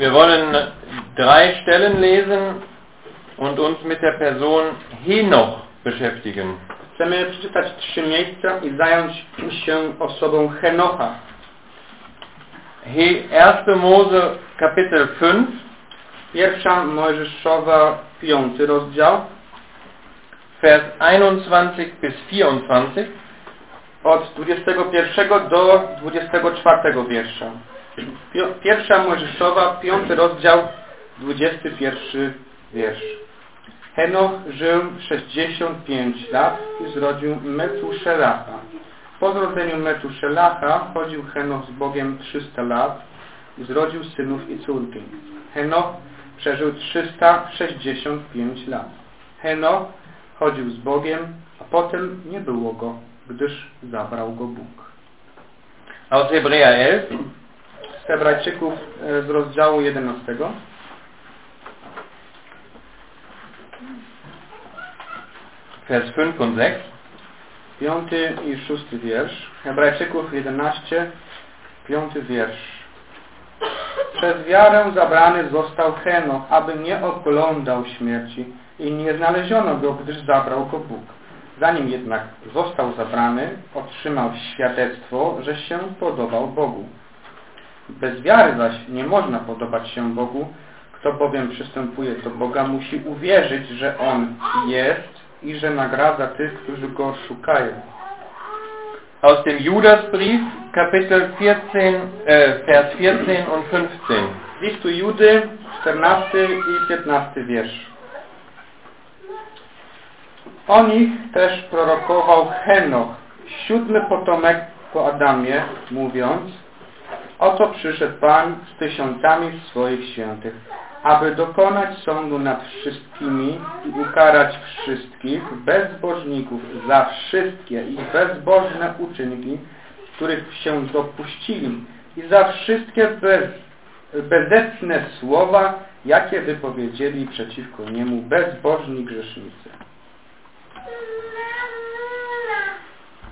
Wir wollen drei Stellen lesen und uns mit der Person Henoch beschäftigen. Chcemy przeczytać trzy miejsca i zająć się osobą Henocha. He, 1. Mose Kapitel 5, Pierwsza Mojżeszowa, piąty rozdział, Vers 21 bis 24. od 21 do 24 wiersza. Pierwsza Mojżeszowa, piąty rozdział, 21 wiersz. Henoch żył 65 lat i zrodził Metuszelacha. Po zrodzeniu Metuszelacha chodził Henoch z Bogiem 300 lat i zrodził synów i córki. Henoch przeżył 365 lat. Henoch chodził z Bogiem, a potem nie było go, gdyż zabrał go Bóg. Aus Hebräer 11, Z Hebrajczyków e, z rozdziału 11. Vers 5 und 6. Piąty i szósty wiersz. Hebrajczyków 11, piąty wiersz. Przez wiarę zabrany został Henoch, aby nie oglądał śmierci i nie znaleziono go, gdyż zabrał go Bóg. Zanim jednak został zabrany, otrzymał świadectwo, że się podobał Bogu. Bez wiary zaś nie można podobać się Bogu. Kto bowiem przystępuje do Boga, musi uwierzyć, że On jest i że nagradza tych, którzy Go szukają. Aus dem Judasbrief, Kapitel 14, äh, Vers 14 und 15. Z listu Judy, 14 i 15 wiersz. O nich też prorokował Henoch, siódmy potomek po Adamie, mówiąc Oto przyszedł Pan z tysiącami swoich świętych, aby dokonać sądu nad wszystkimi i ukarać wszystkich bezbożników za wszystkie ich bezbożne uczynki, których się dopuścili i za wszystkie bez, bezecne słowa, jakie wypowiedzieli przeciwko niemu bezbożni grzesznicy.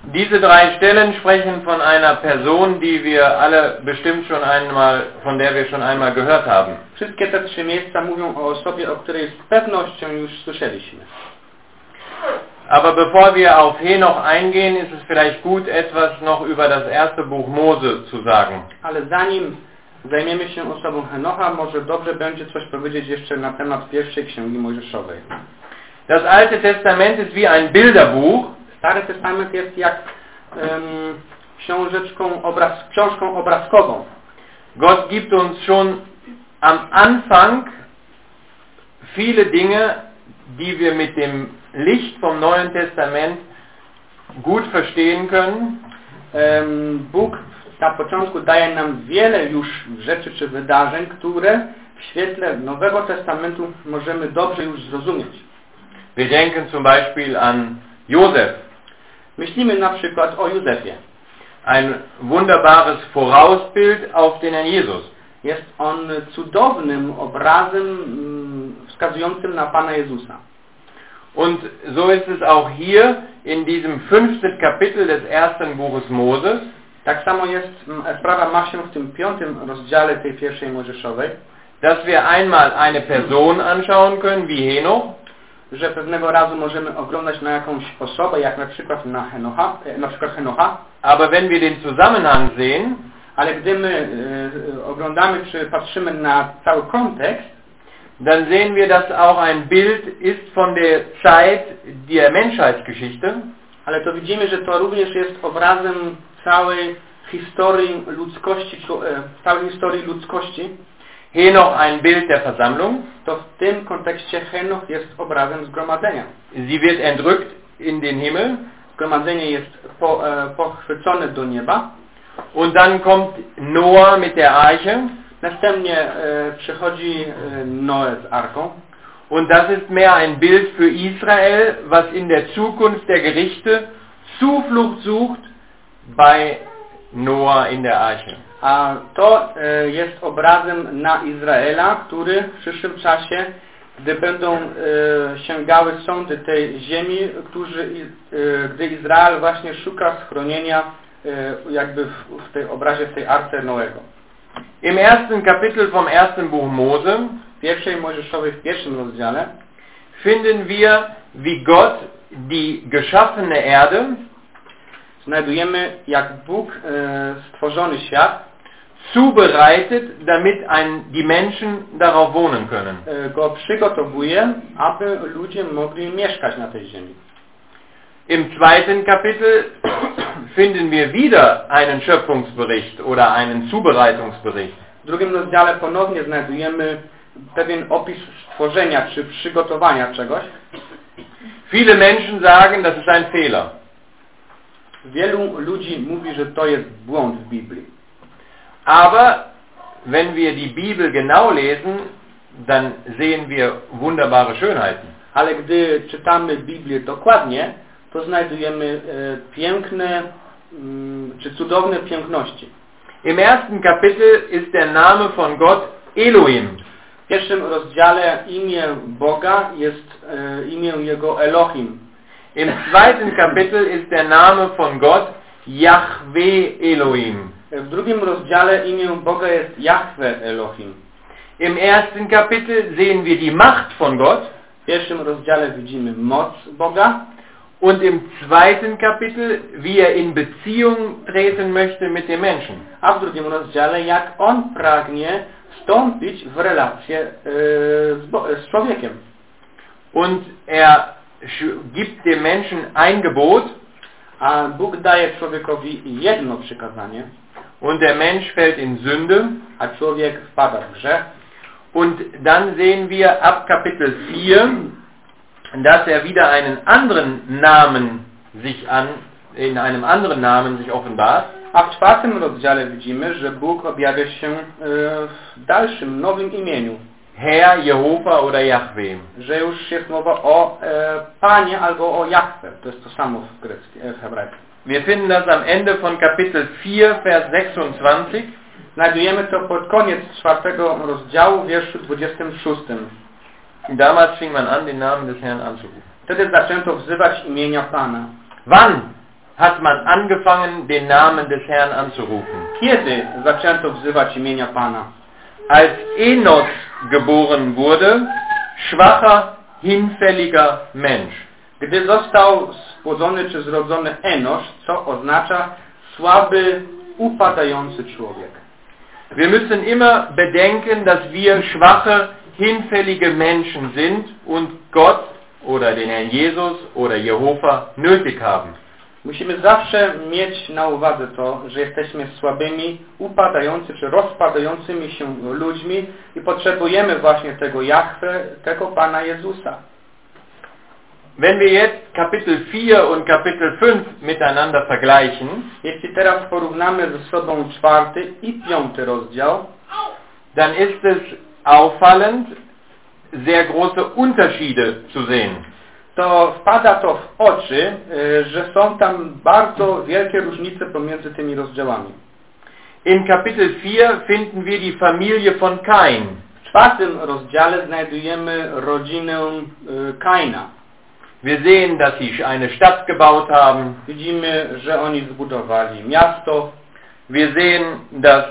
Diese drei Stellen sprechen von einer Person, die wir alle bestimmt schon einmal, von der wir schon einmal gehört haben. Wszystkie te trzy miejsca mówią o osobie, o której z pewnością już słyszeliśmy. Aber bevor wir auf Henoch eingehen, ist es vielleicht gut, etwas noch über das erste Buch Mose zu sagen. Ale zanim zajmiemy się osobą Henocha, może dobrze będzie coś powiedzieć jeszcze na temat pierwszej księgi Mojżeszowej. Das Alte Testament ist wie ein Bilderbuch, Stary Testament jest jak em, książeczką obraz, książką obrazkową. Gott gibt uns schon am Anfang viele Dinge, die wir mit dem Licht vom Neuen Testament gut verstehen können. Em, Bóg na początku daje nam wiele już rzeczy czy wydarzeń, które w świetle Nowego Testamentu możemy dobrze już zrozumieć. Wir denken zum Beispiel an Josef, Myślimy na przykład o Józefie. ein wunderbares Vorausbild auf den Herrn Jesus. Jest on cudownym obrazem mm, wskazującym na Pana Jezusa. Und so ist es auch hier in diesem fünften Kapitel des ersten Buches Moses. Tak samo jest, mm, sprawa ma się w tym piątym rozdziale tej pierwszej Mojżeszowej, dass wir einmal eine Person anschauen können, wie Henoch, że pewnego razu możemy oglądać na jakąś osobę, jak na przykład na Henocha, e, na przykład Henocha, aber wenn wir den Zusammenhang sehen, ale gdy my e, oglądamy czy patrzymy na cały kontekst, dann sehen wir, dass auch ein Bild ist von der Zeit der Menschheitsgeschichte. ale to widzimy, że to również jest obrazem całej historii ludzkości, e, całej historii ludzkości, Henoch ein Bild der Versammlung. Sie wird entrückt in den Himmel. Nieba, und dann kommt Noah mit der Arche następnie e, przychodzi e, Noe z arką, und das ist mehr ein Bild für Israel, was in der Zukunft der Gerichte Zuflucht sucht bei Noah in der Arche. a to e, jest obrazem na Izraela, który w przyszłym czasie, gdy będą e, sięgały sądy tej ziemi, którzy, e, gdy Izrael właśnie szuka schronienia e, jakby w, w tej obrazie, w tej arce Noego. Im ersten Kapitel vom ersten Buch Mose W pierwszej Mojżeszowej, w pierwszym rozdziale finden wir, wie Gott die geschaffene Erde znajdujemy, jak Bóg e, stworzony świat zubereitet, damit ein, die Menschen darauf wohnen können. e, go przygotowuje, aby ludzie mogli mieszkać na tej ziemi. Im zweiten Kapitel finden wir wieder einen Schöpfungsbericht oder einen Zubereitungsbericht. W drugim rozdziale ponownie znajdujemy pewien opis stworzenia czy przygotowania czegoś. Viele Menschen sagen, das ist ein Fehler. Wielu ludzi mówi, że to jest błąd w Biblii. Aber wenn wir die Bibel genau lesen, dann sehen wir wunderbare Schönheiten. Ale gdy czytamy Biblię dokładnie, to znajdujemy e, piękne mm, czy cudowne piękności. Im ersten Kapitel ist der Name von Gott Elohim. W pierwszym rozdziale imię Boga jest e, imię Jego Elohim. Im zweiten Kapitel ist der Name von Gott Yahweh Elohim. W drugim rozdziale imię Boga jest Jahwe Elohim. Im ersten Kapitel sehen wir die Macht von Gott W pierwszym rozdziale widzimy moc Boga, und im zweiten Kapitel, wie er in Beziehung treten möchte mit den Menschen. a w drugim rozdziale jak On pragnie wstąpić w relację e, z, z człowiekiem. Und er gibt dem Menschen ein Gebot A Bóg daje człowiekowi jedno przykazanie, und der Mensch fällt in Sünde. a człowiek wpada w grzech. Und dann sehen wir ab Kapitel 4, dass er wieder einen anderen Namen sich an, in einem anderen Namen sich offenbart. A w czwartym rozdziale widzimy, że Bóg objawia się e, w dalszym, nowym imieniu. Herr, Jehova oder Yahweh. Że już jest mowa o e, Panie albo o Jahwe. To jest to samo w, grecki, e, w hebrajskim. Wir finden das am Ende von Kapitel 4, Vers 26. Znajdujemy to pod koniec czwartego rozdziału, wierszu 26. Damals fing man an, den Namen des Herrn anzurufen. Wtedy zaczęto wzywać imienia Pana. Wann hat man angefangen, den Namen des Herrn anzurufen? Kiedy zaczęto wzywać imienia Pana? Als Enos geboren wurde, schwacher, hinfälliger Mensch. Gdy został spłodzony czy zrodzony Enosz, co oznacza słaby, upadający człowiek. Wir müssen immer bedenken, dass wir schwache, hinfällige Menschen sind und Gott oder den Herrn Jesus oder Jehova nötig haben. Musimy zawsze mieć na uwadze to, że jesteśmy słabymi, upadający czy rozpadającymi się ludźmi i potrzebujemy właśnie tego Jahwe, tego Pana Jezusa. Wenn wir jetzt Kapitel 4 und Kapitel 5 miteinander vergleichen, Jeśli teraz porównamy ze sobą czwarty i piąty rozdział, dann ist es auffallend, sehr große Unterschiede zu sehen. To wpada to w oczy, y, że są tam bardzo wielkie różnice pomiędzy tymi rozdziałami. In Kapitel 4 finden wir die Familie von Kain. W czwartym rozdziale znajdujemy rodzinę y, Kaina. Wir sehen, dass sie eine Stadt gebaut haben. Widzimy, że oni zbudowali miasto. Wir sehen, dass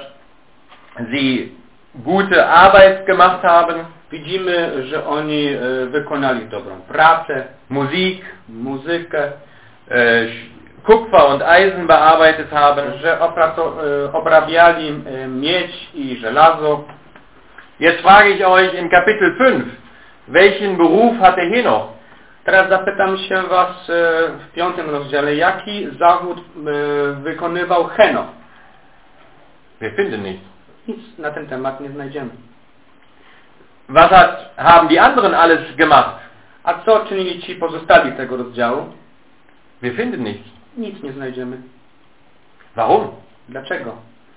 sie gute Arbeit gemacht haben, Widzimy, że oni y, wykonali dobrą pracę, Musik, muzykę, äh, Kupfer und Eisen bearbeitet haben. że y, obrabiali miedź i żelazo. Jetzt frage ich euch in Kapitel 5, welchen Beruf hatte Henoch? Teraz zapytam się Was w piątym rozdziale, jaki zawód wykonywał Henoch? Wir finden nichts. Nic na ten temat nie znajdziemy. Was hat, haben die anderen alles gemacht? A co czynili ci pozostali tego rozdziału? Wir finden nichts. Nic nie znajdziemy. Warum? Dlaczego?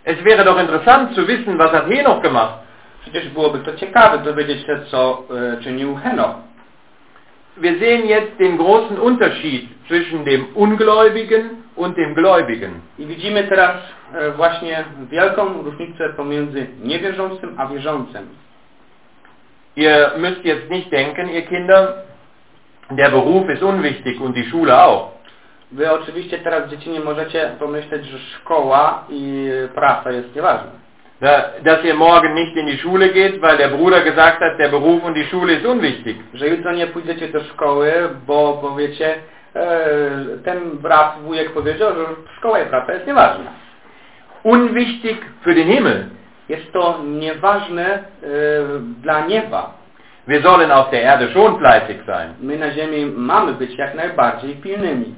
Es wäre doch interessant zu wissen, was hat Henoch gemacht. Przecież byłoby to ciekawe dowiedzieć się, co e, czynił Henoch. Wir sehen jetzt den großen Unterschied zwischen dem Ungläubigen und dem Gläubigen. I widzimy teraz e, właśnie wielką różnicę pomiędzy niewierzącym a wierzącym. Ihr müsst jetzt nicht denken, ihr Kinder, der Beruf ist unwichtig und die Schule auch. Wy oczywiście teraz dzieci nie możecie pomyśleć, że szkoła i praca jest nieważna. Da- Dass ihr morgen nicht in die Schule geht, weil der Bruder gesagt hat, der Beruf und die Schule ist unwichtig. Że jutro nie pójdziecie do szkoły, bo powiecie, e, ten brat, wujek powiedział, że szkoła i praca jest nieważna. Unwichtig für den Himmel. Jest to nieważne e, dla nieba. Wir sollen auf der Erde schon fleißig sein. My na ziemi mamy być jak najbardziej pilnymi.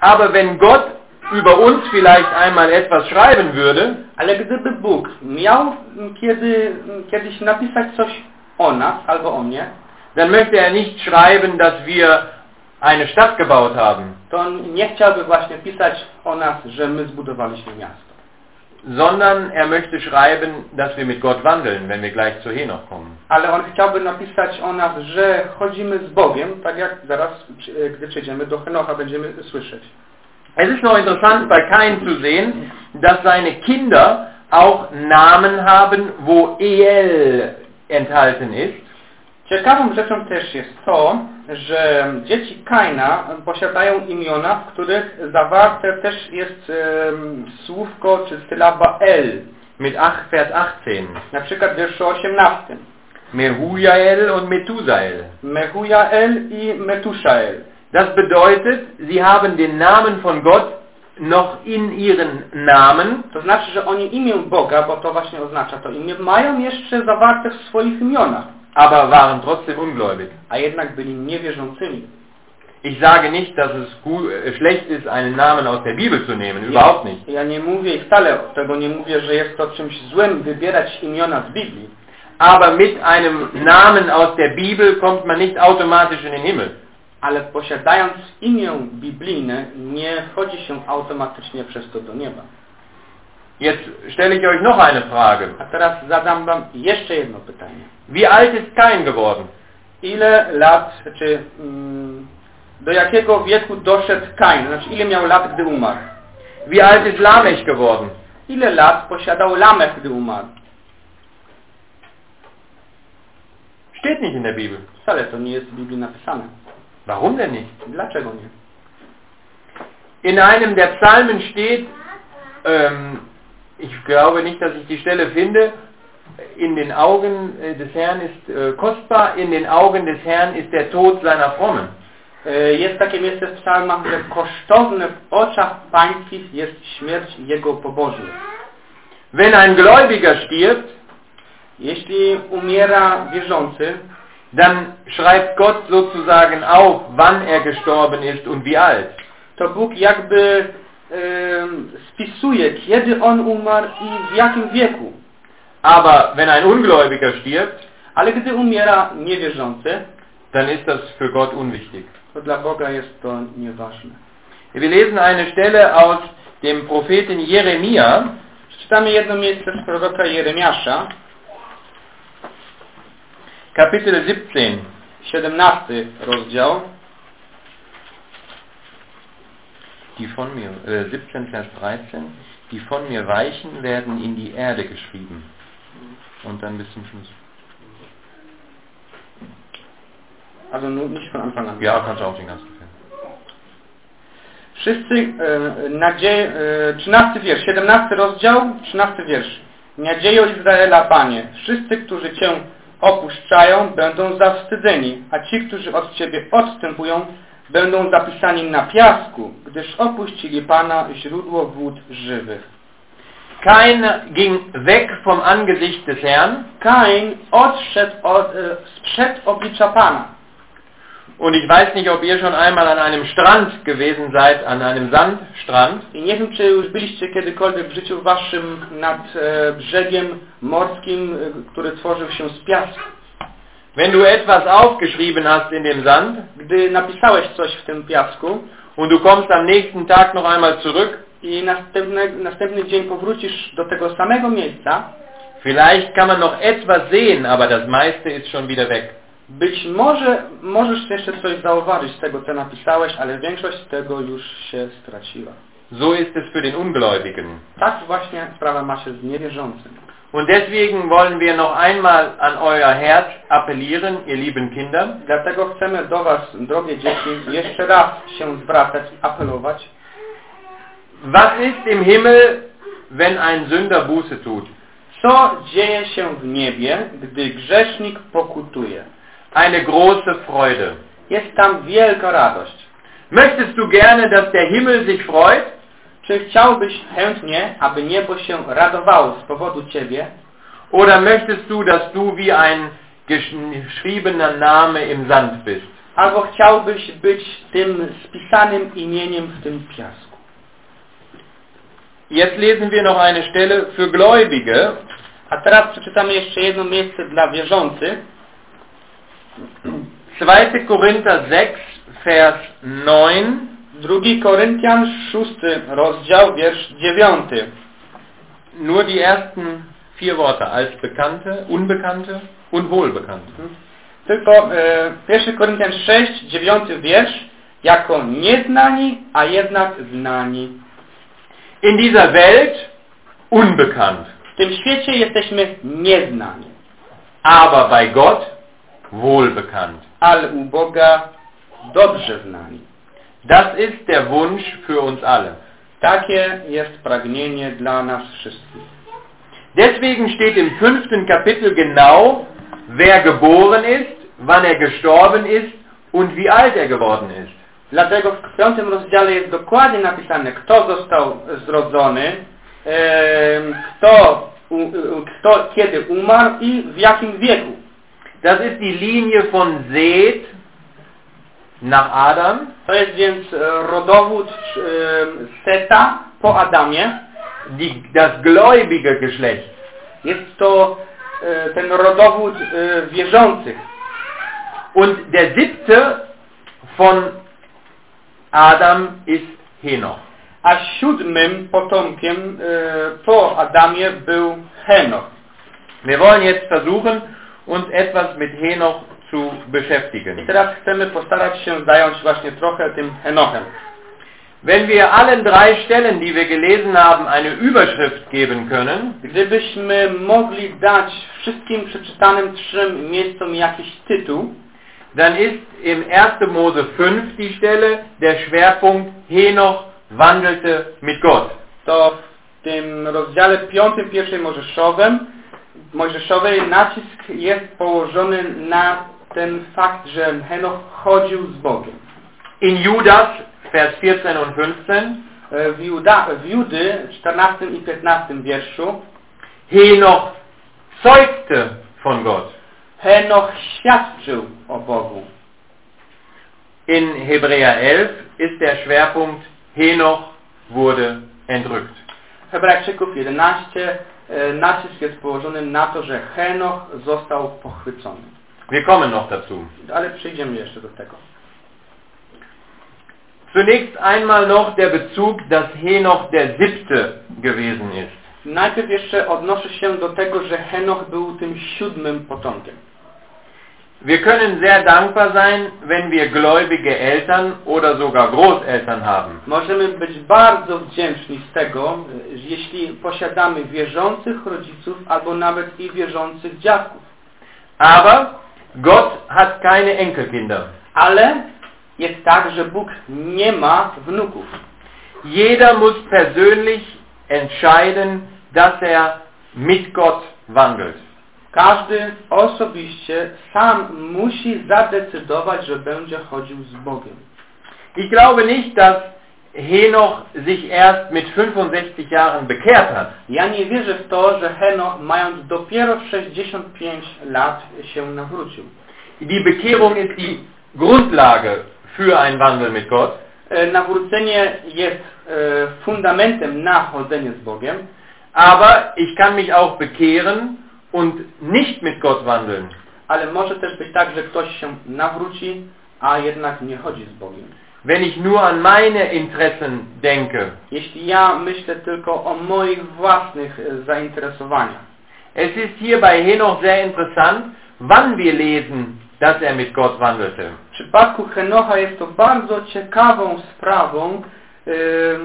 Aber wenn Gott über uns vielleicht einmal etwas schreiben würde, Ale gdyby Bóg miał kiedy, kiedyś napisać coś o nas albo o mnie, dann möchte er nicht schreiben, dass wir eine Stadt gebaut haben, to on nie chciałby właśnie pisać o nas, że my zbudowaliśmy miasto. Sondern er möchte schreiben, dass wir mit Gott wandeln, wenn wir gleich zu Henoch kommen. Ale on chciałby napisać o nas, że chodzimy z Bogiem, tak jak zaraz, gdy przejdziemy do Henocha, będziemy słyszeć. Es ist noch interessant bei Kain zu sehen, dass seine Kinder auch Namen haben, wo El enthalten ist. Ciekawą rzeczą też jest to, że dzieci Kaina posiadają imiona, w których zawarte też jest em, słówko czy sylaba El. Mit Vers 18. Na przykład w wierszu 18. Mehujael und Methusael. Mehujael i Metushael. Das bedeutet, sie haben den Namen von Gott noch in ihren Namen, To znaczy, że oni imię Boga, bo to właśnie oznacza to imię, mają jeszcze zawarte w swoich imionach, aber waren trotzdem ungläubig. a jednak byli niewierzącymi. Ich sage nicht, dass es gut, äh, schlecht ist, einen Namen aus der Bibel zu nehmen, überhaupt nicht. Ja nie mówię i wcale tego nie mówię, że jest to czymś złym wybierać imiona z Biblii, Aber mit einem Namen aus der Bibel kommt man nicht automatisch in den Himmel. ale posiadając imię biblijne nie wchodzi się automatycznie przez to do nieba. Jetzt stelle ich euch noch eine Frage. A teraz zadam wam jeszcze jedno pytanie. Wie alt ist Kain geworden? Ile lat, czy mm, do jakiego wieku doszedł Kain? Znaczy ile miał lat, gdy umarł? Wie alt ist Lamech geworden? Ile lat posiadał Lamech, gdy umarł? Steht nicht in der Bibel. Wcale to nie jest w Biblii napisane. Warum denn nicht? Dlaczego nie? In einem der Psalmen steht, ähm, ich glaube nicht, dass ich die Stelle finde, in den Augen äh, des Herrn ist äh, kostbar, in den Augen des Herrn ist der Tod seiner Frommen. E, Jest takie miejsce w psalmach, że kosztowne w oczach pańskich jest śmierć jego pobożnych. Wenn ein Gläubiger stirbt, Jeśli umiera wierzący, dann schreibt Gott sozusagen auf, wann er gestorben ist und wie alt. to Bóg jakby em, spisuje, kiedy on umarł i w jakim wieku. Aber wenn ein Ungläubiger stirbt, Ale gdy umiera niewierzący, dann ist das für Gott unwichtig. to dla Boga jest to nieważne. Wir lesen eine Stelle aus dem Propheten Jeremia, Przeczytamy jedno miejsce z proroka Jeremiasza, Kapitel 17. 17 rozdział, Die von mir, äh, 17 Vers 13, die von mir weichen, werden in die Erde geschrieben. Und dann bis zum Schluss. also nur nicht von Anfang an. Ja, kannst du auch den ganzen Film. Wszyscy, e, nadzie, e, 13 wiersz, 17 rozdział, 13 wiersz. Nadziejo Izraela, Panie, wszyscy, którzy Cię opuszczają, będą zawstydzeni, a ci, którzy od Ciebie odstępują, będą zapisani na piasku, gdyż opuścili Pana źródło wód żywych. Kein ging weg vom Angesicht des Herrn Kain odszedł od, sprzed oblicza Pana. und ich weiß nicht, ob ihr schon einmal an einem Strand gewesen seid, an einem Sandstrand. I nie wiem, czy już byliście kiedykolwiek w życiu waszym nad e, brzegiem morskim, e, który tworzył się z piasku. Wenn du etwas aufgeschrieben hast in dem Sand Gdy napisałeś coś w tym piasku und du kommst am nächsten Tag noch einmal zurück, i następny, następny dzień powrócisz do tego samego miejsca, vielleicht kann man noch etwas sehen, aber das meiste ist schon wieder weg. być może możesz jeszcze coś zauważyć z tego, co napisałeś, ale większość z tego już się straciła. So ist es für den Ungläubigen. Tak właśnie sprawa ma się z niewierzącym. Und deswegen wollen wir noch einmal an euer Herz appellieren, ihr lieben Kinder. Dlatego chcemy do Was, drogie dzieci, jeszcze raz się zwracać i apelować. Was ist im Himmel, wenn ein Sünder Buße tut? Co dzieje się w niebie, gdy grzesznik pokutuje? Eine große Freude. Jest tam wielka radość. Möchtest du gerne, dass der Himmel sich freut? Czy chciałbyś chętnie, aby niebo się radowało z powodu Ciebie? Oder möchtest du, dass du wie ein geschriebener Name im Sand bist? Albo chciałbyś być tym spisanym imieniem w tym piasku? Jetzt lesen wir noch eine Stelle für Gläubige. A teraz przeczytamy jeszcze jedno miejsce dla wierzących. 2. Korinther 6, Vers 9. 2 Koryntian, 6 rozdział, wiersz 9. Nur die ersten vier Worte. Als Bekannte, Unbekannte und Wohlbekannte. Tylko e, 1 Koryntian 6, 9 wiersz. Jako nieznani, a jednak znani. In dieser Welt unbekannt. W tym świecie jesteśmy nieznani, Aber bei Gott wohlbekannt. ale u Boga dobrze znani. Das ist der Wunsch für uns alle. Takie jest pragnienie dla nas wszystkich. Deswegen steht im fünften Kapitel genau, wer geboren ist, wann er gestorben ist und wie alt er geworden ist. Dlatego w piątym rozdziale jest dokładnie napisane, kto został zrodzony, kto, kto kiedy umarł i w jakim wieku. Das ist die Linie von Seth nach Adam, To jest więc e, rodowód Seta po Adamie. die, das gläubige Geschlecht. Jest to e, ten rodowód e, wierzących. Und der siebte von Adam ist Henoch. A siódmym potomkiem e, po Adamie był Henoch. Wir wollen jetzt versuchen, uns etwas mit Henoch zu I beschäftigen. teraz chcemy postarać się zająć właśnie trochę tym Henochem. Wenn wir allen drei Stellen, die wir gelesen haben, eine Überschrift geben können, Gdybyśmy mogli dać wszystkim przeczytanym trzem miejscom jakiś tytuł, dann ist im 1. Mose 5 die Stelle der Schwerpunkt Henoch wandelte mit Gott. to w tym rozdziale piątym pierwszej Mojżeszowym, Mojżeszowej nacisk jest położony na ten fakt, że Henoch chodził z Bogiem. In Judas, Vers 14 und 15, E, W, Juda, w Judy, 14 i 15 wierszu, Henoch zeugte von Gott. Henoch świadczył o Bogu. In Hebräer 11 ist der Schwerpunkt Henoch wurde entrückt. Hebrajczyków 11 e, nacisk jest położony na to, że Henoch został pochwycony. Wir kommen noch dazu. Ale przyjdziemy jeszcze do tego. Zunächst einmal noch der Bezug, dass Henoch der siebte gewesen ist. Najpierw jeszcze odnoszę się do tego, że Henoch był tym siódmym potomkiem. Wir können sehr dankbar sein, wenn wir gläubige Eltern oder sogar Großeltern haben. Możemy być bardzo wdzięczni z tego, jeśli posiadamy wierzących rodziców albo nawet i wierzących dziadków. Aber Gott hat keine Enkelkinder. Ale jest tak, że Bóg nie ma wnuków. Jeder muss persönlich entscheiden, dass er mit Gott wandelt. Każdy osobiście sam musi zadecydować, że będzie chodził z Bogiem. Ich glaube nicht, dass Henoch sich erst mit 65 Jahren bekehrt hat. Ja nie wierzę w to, że Henoch mając dopiero 65 lat się nawrócił. Die Bekehrung ist die Grundlage für ein Wandel mit Gott. E, Nawrócenie jest e, fundamentem na chodzenie z Bogiem, Aber ich kann mich auch bekehren und nicht mit Gott wandeln. ale może też być tak, że ktoś się nawróci, a jednak nie chodzi z Bogiem. Wenn ich nur an meine Interessen denke. Jeśli ja myślę tylko o moich własnych e, zainteresowaniach. Es ist hier bei Henoch sehr interessant, wann wir lesen, dass er mit Gott wandelte. W przypadku Henocha jest to bardzo ciekawą sprawą, e,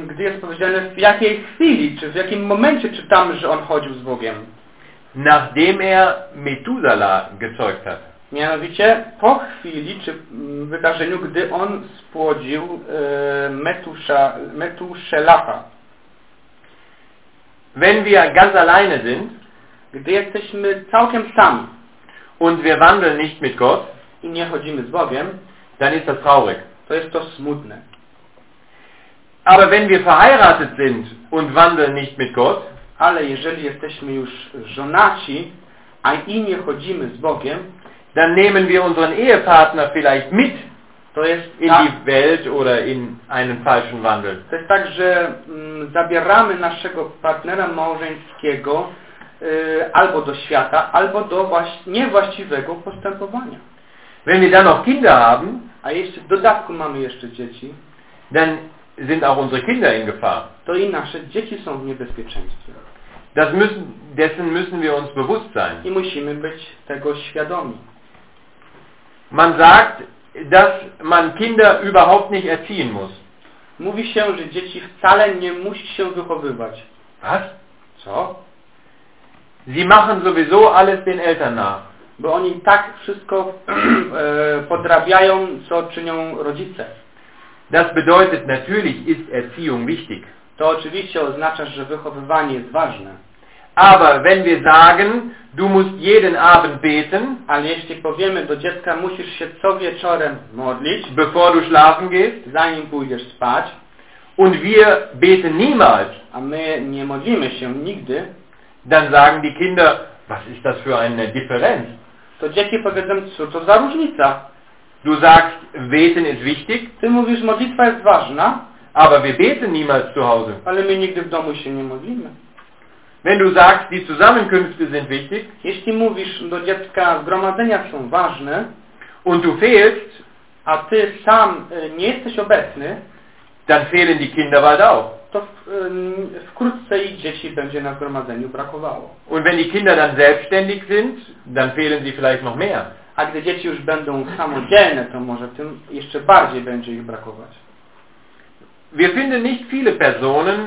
gdy jest powiedziane w jakiej chwili, czy w jakim momencie czytamy, że on chodził z Bogiem. Nachdem er Methuselah gezeugt hat. Mianowicie po chwili, czy mm, wydarzeniu, gdy on spłodził e, Metusza, Metuszelacha. Wenn wir ganz alleine sind, Gdy jesteśmy całkiem sami und wir wandeln nicht mit Gott, i nie chodzimy z Bogiem, dann ist das traurig. to jest to smutne. Aber wenn wir verheiratet sind und wandeln nicht mit Gott, Ale jeżeli jesteśmy już żonaci, a i nie chodzimy z Bogiem, dann nehmen wir unseren Ehepartner vielleicht mit to jest, in tak, die Welt oder in einen falschen Wandel. to jest tak, że mm, zabieramy naszego partnera małżeńskiego y, albo do świata, albo do właś- niewłaściwego postępowania. Wenn wir dann noch Kinder haben, A jeszcze w dodatku mamy jeszcze dzieci, dann sind auch unsere Kinder in Gefahr. to i nasze dzieci są w niebezpieczeństwie. Das müssen, dessen müssen wir uns bewusst sein. I musimy być tego świadomi. Man sagt, dass man Kinder überhaupt nicht erziehen muss. Mówi się, że dzieci wcale nie musi się wychowywać. Was? Co? Sie machen sowieso alles den Eltern nach. Bo oni tak wszystko e, podrabiają, co czynią rodzice. Das bedeutet, natürlich ist Erziehung wichtig. To oczywiście oznacza, że wychowywanie jest ważne. Aber wenn wir sagen, du musst jeden Abend beten, Ale jeśli powiemy do dziecka, musisz się co wieczorem modlić, bevor du schlafen gehst, zanim pójdziesz spać, und wir beten niemals, a my nie modlimy się nigdy, dann sagen die Kinder, was ist das für eine Differenz? to dzieci powiedzą, co to za różnica. Du sagst, beten ist wichtig, Ty mówisz, modlitwa jest ważna, aber wir beten niemals zu Hause. ale my nigdy w domu się nie modlimy. Wenn du sagst, die Zusammenkünfte sind wichtig Jeśli mówisz do dziecka, zgromadzenia są ważne, und du fehlst, a ty sam nie jesteś obecny, dann fehlen die Kinder bald auch. to wkrótce ich dzieci będzie na zgromadzeniu brakowało. Und wenn die Kinder dann selbstständig sind, dann fehlen sie vielleicht noch mehr. A gdy dzieci już będą samodzielne, to może tym jeszcze bardziej będzie ich brakować. Wir finden nicht viele Personen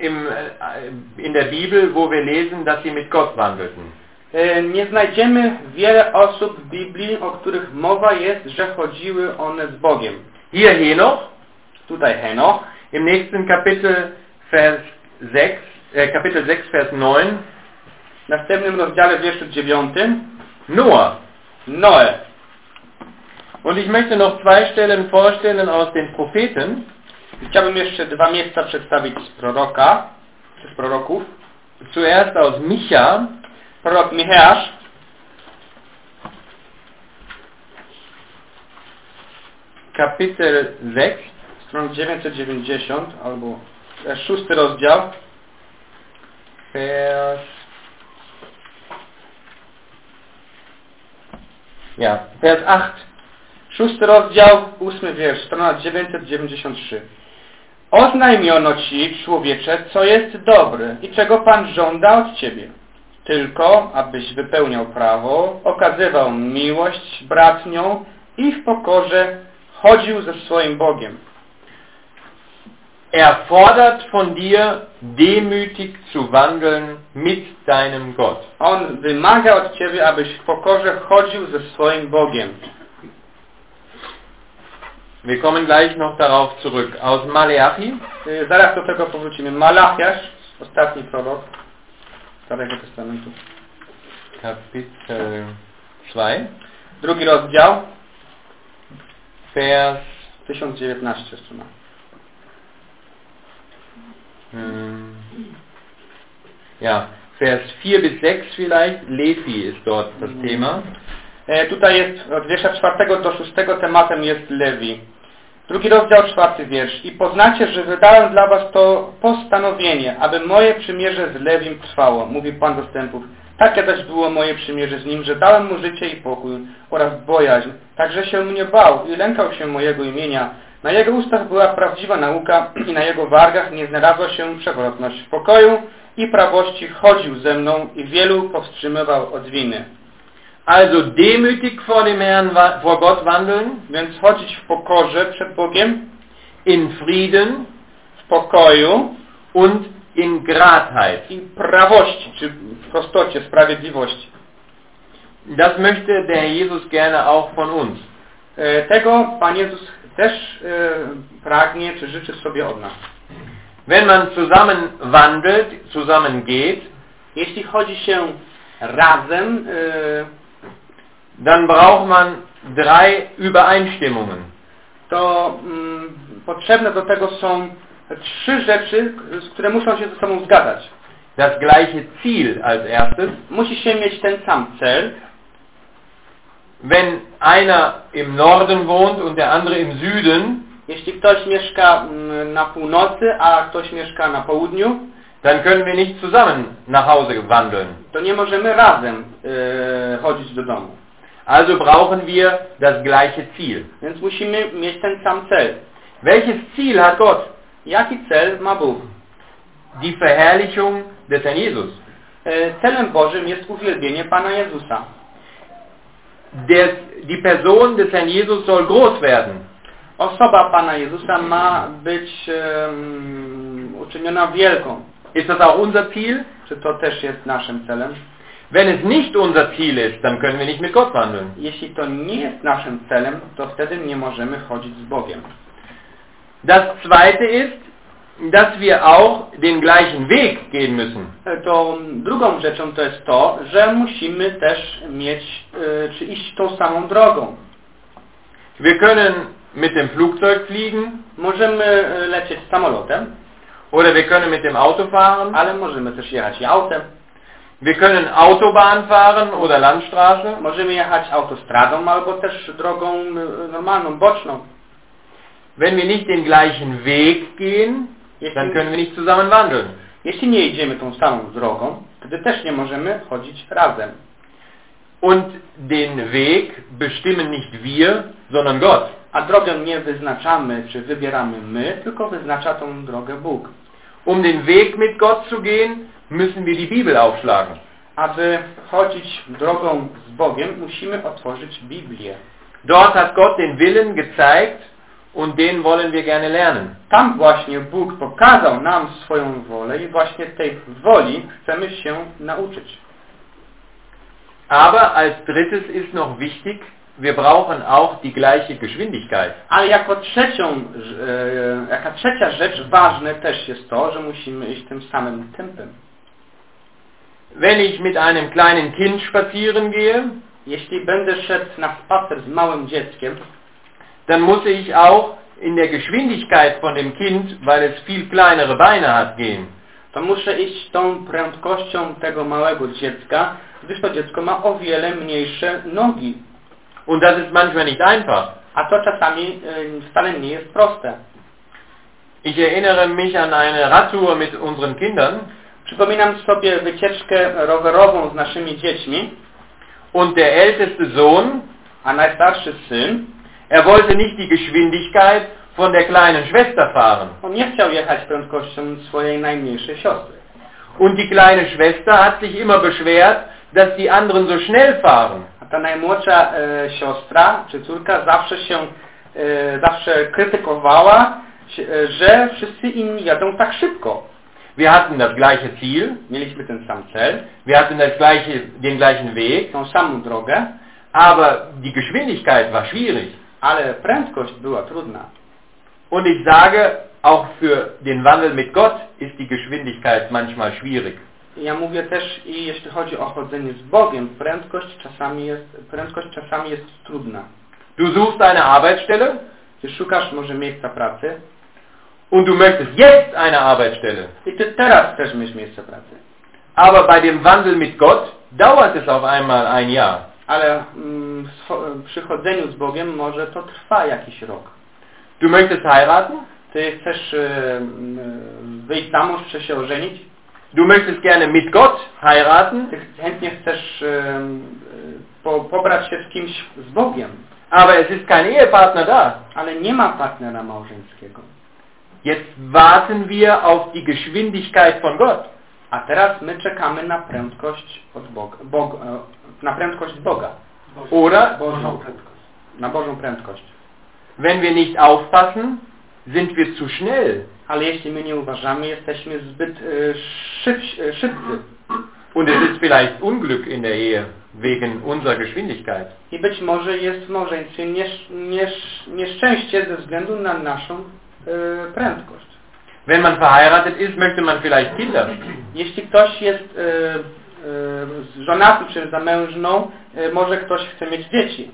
im, äh, in der Bibel, wo wir lesen, dass sie mit Gott wandelten. E, Nie znajdziemy wiele osób w Biblii, o których mowa jest, że chodziły one z Bogiem. Hier Henoch, Tutaj Henoch, im nächsten Kapitel, Vers 6, äh, Kapitel 6, Vers 9, w następnym rozdziale w wierszu 9 Noah. Noe. Und ich möchte noch zwei Stellen vorstellen aus den Propheten. Chciałbym jeszcze dwa miejsca przedstawić z proroka, z proroków. Zuerst aus Micha, Prorok Micheasz, Kapitel 6, stron 990, albo szósty rozdział, Vers, ja, Vers 8. Szósty rozdział, ósmy wiersz, strona 993. Oznajmiono Ci, człowiecze, co jest dobre i czego Pan żąda od Ciebie. Tylko, abyś wypełniał prawo, okazywał miłość bratnią i w pokorze chodził ze swoim Bogiem. Er fordert von dir, demütig zu wandeln mit deinem Gott. On wymaga od Ciebie, abyś w pokorze chodził ze swoim Bogiem. Wir kommen gleich noch darauf zurück. Aus Maleachi, Y, Zaraz do tego powrócimy. Malachiasz, ostatni prorok Starego Testamentu. Kapitel 2, Drugi rozdział, Vers, 1019 strona. Ja, Vers 4 bis 6 vielleicht. Levi ist dort das Thema. E, tutaj jest od wiersza czwartego do szóstego tematem jest Lewi. Drugi rozdział, czwarty wiersz. I poznacie, że wydałem dla was to postanowienie, aby moje przymierze z Lewim trwało, mówi Pan dostępów. Takie też było moje przymierze z nim, że dałem mu życie i pokój oraz bojaźń. Także się mnie bał i lękał się mojego imienia. Na jego ustach była prawdziwa nauka i na jego wargach nie znalazła się przewrotność. W pokoju i prawości chodził ze mną i wielu powstrzymywał od winy. Also demütig vor dem Herrn, vor Gott wandeln, Więc chodzić w pokorze przed Bogiem, in Frieden w pokoju und in Gradheit. i prawości, czy w prostocie, sprawiedliwości. Das möchte der Herr Jesus gerne auch von uns. E, Tego Pan Jezus też e, pragnie, czy życzy sobie od nas. Wenn man zusammen wandelt, zusammen geht, Jeśli chodzi się razem, y, dann braucht man drei Übereinstimmungen. to mm, potrzebne do tego są trzy rzeczy, które muszą się ze sobą zgadzać. Das gleiche Ziel als erstes. Musi się mieć ten sam cel. Wenn einer im Norden wohnt und der andere im Süden, Jeśli ktoś mieszka na północy, a ktoś mieszka na południu, dann können wir nicht zusammen nach Hause wandeln. to nie możemy razem y, chodzić do domu. Also brauchen wir das gleiche Ziel. Więc musimy mieć ten sam cel. Welches Ziel hat Gott? Jaki cel ma Bóg? Die Verherrlichung des Herrn Jesus. Y, Celem Bożym jest uwielbienie Pana Jezusa. Der, die Person des Herrn Jesus soll groß werden. Osoba Pana Jezusa ma być em, uczyniona wielką. Ist das auch unser Ziel? Czy to też jest naszym celem? Wenn es nicht unser Ziel ist, dann können wir nicht mit Gott wandeln. Jeśli to nie jest naszym celem, to wtedy nie możemy chodzić z Bogiem. Das zweite ist, dass wir auch den gleichen Weg gehen müssen. To drugą rzeczą to jest to, że musimy też mieć, y, czy iść tą samą drogą. Wir können mit dem Flugzeug fliegen Możemy y, lecieć samolotem, oder wir können mit dem Auto fahren. ale możemy też jechać autem. Wir können Autobahn fahren oder Landstraße. Możemy jechać autostradą albo też drogą normalną, boczną. Wenn wir nicht den gleichen Weg gehen, Jeśli, dann können wir nicht zusammen wandeln. jeśli nie idziemy tą samą drogą, wtedy też nie możemy chodzić razem. Und den Weg bestimmen nicht wir, sondern Gott. A drogę nie wyznaczamy, czy wybieramy my, tylko wyznacza tą drogę Bóg. Um den Weg mit Gott zu gehen, müssen wir die Bibel aufschlagen. Aby chodzić drogą z Bogiem, musimy otworzyć Biblię. Dort hat Gott den Willen gezeigt und den wollen wir gerne lernen. Tam właśnie Bóg pokazał nam swoją wolę i właśnie tej woli chcemy się nauczyć. Aber als drittes ist noch wichtig, wir brauchen auch die gleiche Geschwindigkeit. Ale jako trzecią, e, jaka trzecia rzecz ważne też jest to, że musimy iść tym samym tempem. Wenn ich mit einem kleinen Kind spazieren gehe, Jeśli będę szedł na spacer z małym dzieckiem, dann muss ich auch in der Geschwindigkeit von dem Kind, weil es viel kleinere Beine hat, gehen. to muszę iść tą prędkością tego małego dziecka, gdyż to dziecko ma o wiele mniejsze nogi. Und das ist manchmal nicht einfach. A to czasami y, wcale nie jest proste. Ich erinnere mich an eine Radtour mit unseren Kindern Przypominam sobie wycieczkę rowerową z naszymi dziećmi, und der älteste Sohn, a najstarszy syn, er wollte nicht die Geschwindigkeit von der kleinen Schwester fahren. on nie chciał jechać prędkością swojej najmniejszej siostry. Und die kleine Schwester hat sich immer beschwert, dass die anderen so schnell fahren. A ta najmłodsza e, siostra czy córka zawsze się e, zawsze krytykowała, e, że wszyscy inni jadą tak szybko. Wir hatten das gleiche Ziel, Mieliśmy ten sam cel, wir hatten das gleiche, den gleichen Weg, tą samą drogę, aber die Geschwindigkeit war schwierig. Ale prędkość była trudna. Und ich sage, auch für den Wandel mit Gott ist die Geschwindigkeit manchmal schwierig. Ja mówię też i jeśli chodzi o chodzenie z Bogiem, prędkość czasami jest, prędkość czasami jest trudna. Du suchst eine Arbeitsstelle Ty szukasz może miejsca pracy und du möchtest jetzt eine Arbeitsstelle. i ty teraz chcesz mieć miejsce pracy. Aber bei dem Wandel mit Gott dauert es auf einmal ein Jahr. Ale mm, przy chodzeniu z Bogiem może to trwa jakiś rok. Du möchtest heiraten, Ty chcesz e, mm, wyjść za mąż, czy się ożenić? du möchtest gerne mit Gott heiraten, Ty chętnie chcesz e, po, pobrać się z kimś z Bogiem, aber es ist kein Ehepartner da. ale nie ma partnera małżeńskiego. Jetzt warten wir auf die Geschwindigkeit von Gott. A teraz my czekamy na prędkość od Boga, Bog, e, na prędkość Boga, Oder, Bożą, na Bożą prędkość. wenn wir nicht aufpassen, sind wir zu schnell. Ale jeśli my nie uważamy, jesteśmy zbyt e, szyb, e, szybcy. Und es ist vielleicht Unglück in der Ehe wegen unserer Geschwindigkeit. I być może jest w małżeństwie niesz, niesz, nieszczęście ze względu na naszą e, prędkość. Wenn man verheiratet ist, möchte man vielleicht Kinder. Jeśli ktoś jest z żonaty czy zamężną, e, może ktoś chce mieć dzieci.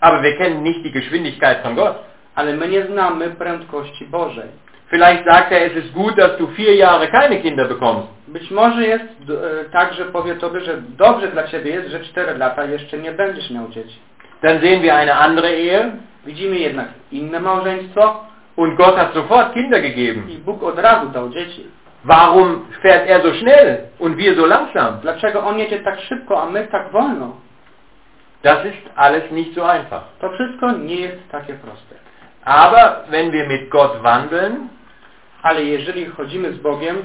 Aber wir kennen nicht die Geschwindigkeit von Gott. Ale my nie znamy prędkości Bożej. Vielleicht sagt er, es ist gut, dass du vier Jahre keine Kinder bekommst. Być może jest e, tak, że powie Tobie, że dobrze dla Ciebie jest, że 4 lata jeszcze nie będziesz miał dzieci. Dann sehen wir eine andere Ehe Widzimy jednak inne małżeństwo und Gott hat sofort Kinder gegeben. i Bóg od razu dał dzieci. Warum fährt er so schnell und wir so langsam? Dlaczego On jedzie tak szybko, a my tak wolno? Das ist alles nicht so einfach. To wszystko nie jest takie proste. Aber wenn wir mit Gott wandeln, Ale jeżeli chodzimy z Bogiem,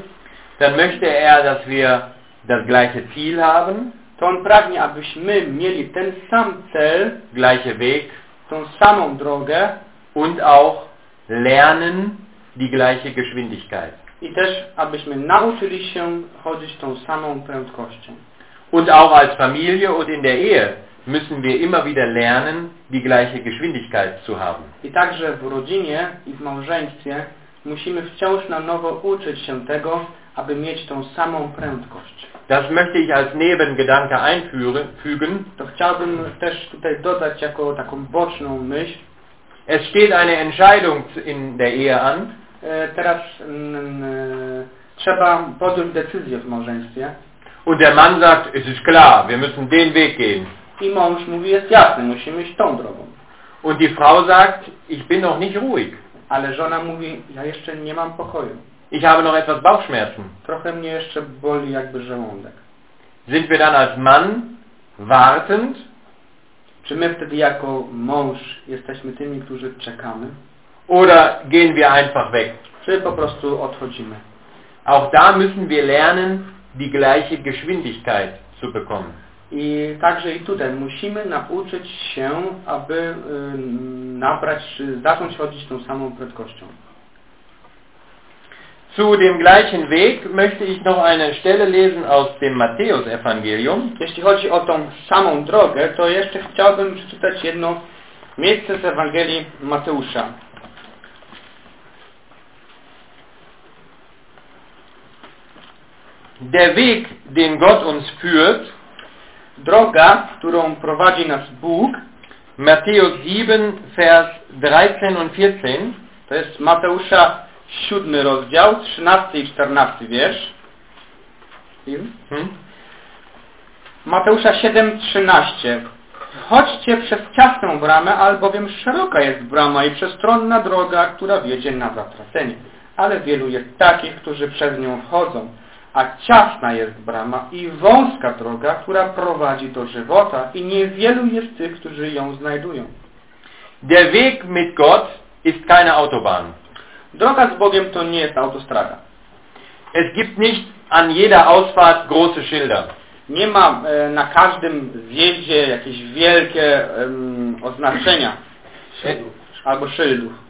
dann möchte er, dass wir das gleiche Ziel haben, to On pragnie, abyśmy mieli ten sam cel, gleiche Weg tą samą drogę und auch lernen die gleiche Geschwindigkeit. I też abyśmy nauczyli się chodzić tą samą prędkością. Und auch als Familie und in der Ehe müssen wir immer wieder lernen, die gleiche Geschwindigkeit zu haben. I także w rodzinie i w małżeństwie musimy wciąż na nowo uczyć się tego, aby mieć tą samą prędkość. Das möchte ich als Nebengedanke einfügen. To chciałbym też tutaj dodać jako taką boczną myśl. Es steht eine Entscheidung in der Ehe an. E, Teraz mm, e, trzeba podjąć decyzję w małżeństwie Und der Mann sagt, es ist klar, wir müssen den Weg gehen. i mąż mówi, jest jasne, musimy iść tą drogą. Und die Frau sagt, ich bin noch nicht ruhig. Ale żona mówi, ja jeszcze nie mam pokoju. Ich habe noch etwas Bauchschmerzen. Trochę mnie jeszcze boli jakby żołądek. Sind wir dann als Mann wartend Czy my wtedy jako mąż jesteśmy tymi, którzy czekamy? Oder gehen wir einfach weg? Czy po prostu odchodzimy? Auch da müssen wir lernen, die gleiche Geschwindigkeit zu bekommen. I także i tutaj musimy nauczyć się, aby y, nabrać, zacząć chodzić tą samą prędkością. Zu dem gleichen Weg möchte ich noch eine Stelle lesen aus dem Matthäusevangelium. Jeśli chodzi o tą samą drogę, to jeszcze chciałbym przeczytać jedno miejsce z Ewangelii Mateusza. Der Weg, den Gott uns führt, Droga, którą prowadzi nas Bóg, Matthäus 7, Vers 13 und 14, to jest Mateusza 7 rozdział, 13 i 14 wiersz. Film? hm? Mateusza 7:13. Chodźcie przez ciasną bramę, albowiem szeroka jest brama i przestronna droga, która wiedzie na zatracenie. Ale wielu jest takich, którzy przez nią wchodzą. A ciasna jest brama i wąska droga, która prowadzi do żywota i niewielu jest tych, którzy ją znajdują. Der Weg mit Gott ist keine Autobahn. Droga z Bogiem to nie jest autostrada. Es gibt nicht an jeder Ausfahrt große Schilder. Nie ma e, na każdym zjeździe jakieś wielkie em, oznaczenia albo szyldów.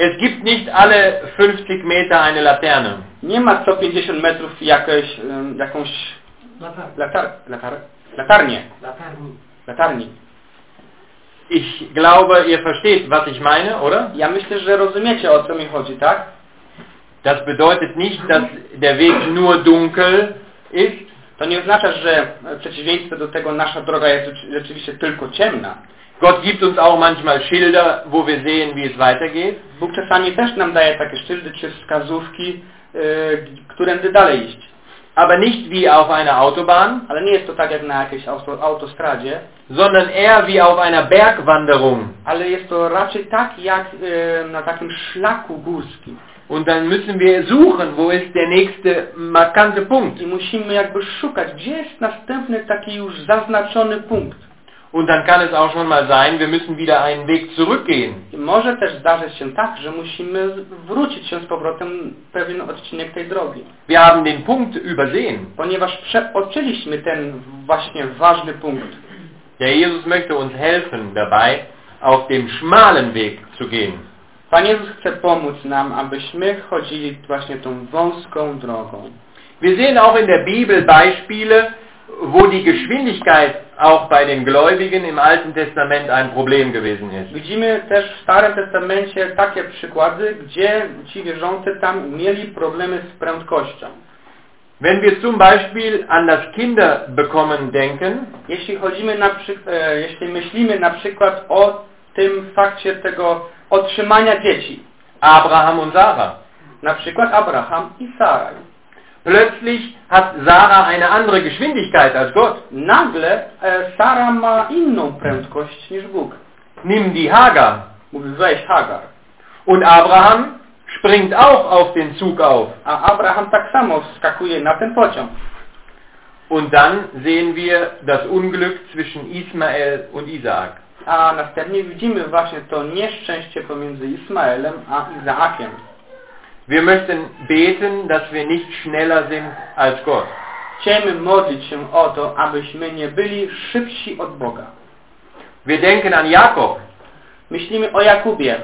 Es gibt nicht alle 50 Meter eine Laterne. Nie ma co 50 metrów jakieś, jakąś Latarni. latar, latar, latarnię, Latarni. latarni. Ich glaube, ihr versteht, was ich meine, oder? Ja myślę, że rozumiecie o co mi chodzi, tak? Das bedeutet nicht, dass der Weg nur dunkel ist, To nie oznacza, że w przeciwieństwie do tego nasza droga jest rzeczy- rzeczywiście tylko ciemna. Gott gibt uns auch manchmal Schilder, wo wir sehen, wie es weitergeht. Bóg czasami też nam daje takie szyldy czy wskazówki, yy, którędy dalej iść. Aber nicht wie auf einer Autobahn, Ale nie jest to tak jak na jakiejś auto, autostradzie, sondern eher wie auf einer Bergwanderung. ale jest to raczej tak jak yy, na takim szlaku górskim. Und dann müssen wir suchen, wo ist der nächste markante Punkt. I musimy jakby szukać, gdzie jest następny taki już zaznaczony punkt. Und dann kann es auch schon mal sein, wir müssen wieder einen Weg zurückgehen. Może też zdarzyć się tak, że musimy wrócić się z powrotem pewien odcinek tej drogi. Wir haben den Punkt übersehen. Ponieważ przeoczyliśmy ten właśnie ważny punkt. Der Jesus möchte uns helfen dabei, auf dem schmalen Weg zu gehen. Pan Jezus chce pomóc nam, abyśmy chodzili właśnie tą wąską drogą. Wir sehen auch in der Bibel Beispiele, wo die Geschwindigkeit auch bei den Gläubigen im Alten Testament ein Problem gewesen ist. Widzimy też w Starym Testamencie takie przykłady, gdzie ci wierzący tam mieli problemy z prędkością. Wenn wir zum Beispiel an das Kinderbekommen denken, Jeśli chodzimy na e, jeśli myślimy na przykład o tym fakcie tego otrzymania dzieci, Abraham und Sarah. na przykład Abraham i Saraj. Plötzlich hat Sarah eine andere Geschwindigkeit als Gott. Nagle e, Sara ma inną prędkość niż Bóg. Nimm die Hagar. Weź Hagar. Und Abraham springt auch auf den Zug auf. A Abraham tak samo wskakuje na ten pociąg. Und dann sehen wir das Unglück zwischen Ismael und Isaak. A następnie widzimy właśnie to nieszczęście pomiędzy Ismaelem a Izaakiem. Wir möchten beten, dass wir nicht schneller sind als Gott. Chcemy modlić się o to, abyśmy nie byli szybsi od Boga. Wir denken an Jakob. Myślimy o Jakubie.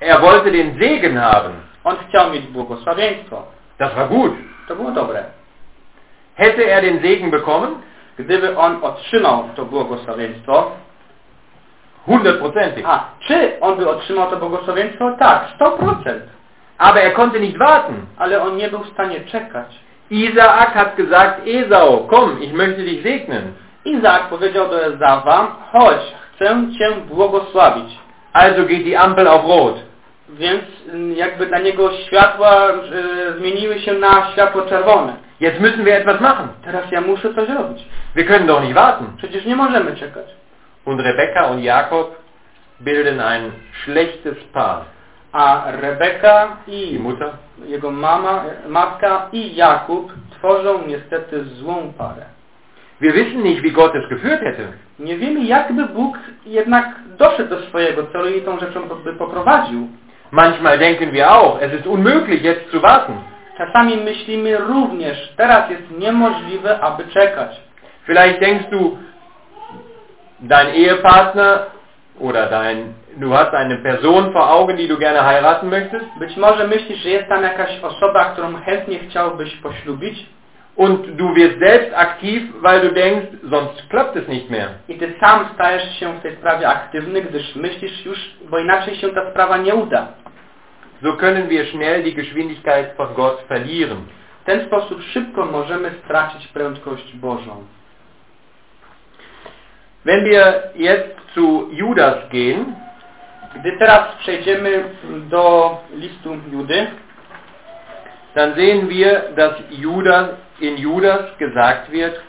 Er wollte den Segen haben. On chciał mieć błogosławieństwo. Das war gut. To było dobre. Hätte er den Segen bekommen? Gdyby on otrzymał to błogosławieństwo, Hundertprozentig. a czy on by otrzymał to błogosławieństwo? Tak, 100%. Aber er konnte nicht warten. Ale on nie był w stanie czekać. Isaak hat gesagt, Esau, komm, ich möchte dich segnen. Izaak powiedział do Ezawa, chodź, chcę Cię błogosławić. Also geht die Ampel auf rot. Więc mm, jakby dla niego światła y, zmieniły się na światło czerwone. Jetzt müssen wir etwas machen. Teraz ja muszę coś robić. Wir können doch nicht warten. Przecież nie możemy czekać. Und Rebekka und Jakob bilden ein schlechtes Paar. A Rebeka i jego mama, matka i Jakub tworzą niestety złą parę. Wir wissen nicht, wie Gott es geführt hätte. Nie wiemy, jakby Bóg jednak doszedł do swojego celu i tą rzeczą by poprowadził. Manchmal denken wir auch, es ist unmöglich, jetzt zu warten. Czasami myślimy również, teraz jest niemożliwe, aby czekać. Vielleicht denkst du, dein Ehepartner oder dein, du hast eine Person vor Augen, die du gerne heiraten möchtest Być może myślisz, że jest tam jakaś osoba, którą chętnie chciałbyś poślubić und du wirst selbst aktiv, weil du denkst, sonst klappt es nicht mehr. i ty sam stajesz się w tej sprawie aktywny, gdyż myślisz już, bo inaczej się ta sprawa nie uda. So können wir schnell die Geschwindigkeit von Gott verlieren. W ten sposób szybko możemy stracić prędkość Bożą. Wenn wir jetzt zu Judas gehen, Gdy teraz przejdziemy do listu Judy, dann sehen wir, dass Judas, in Judas gesagt wird,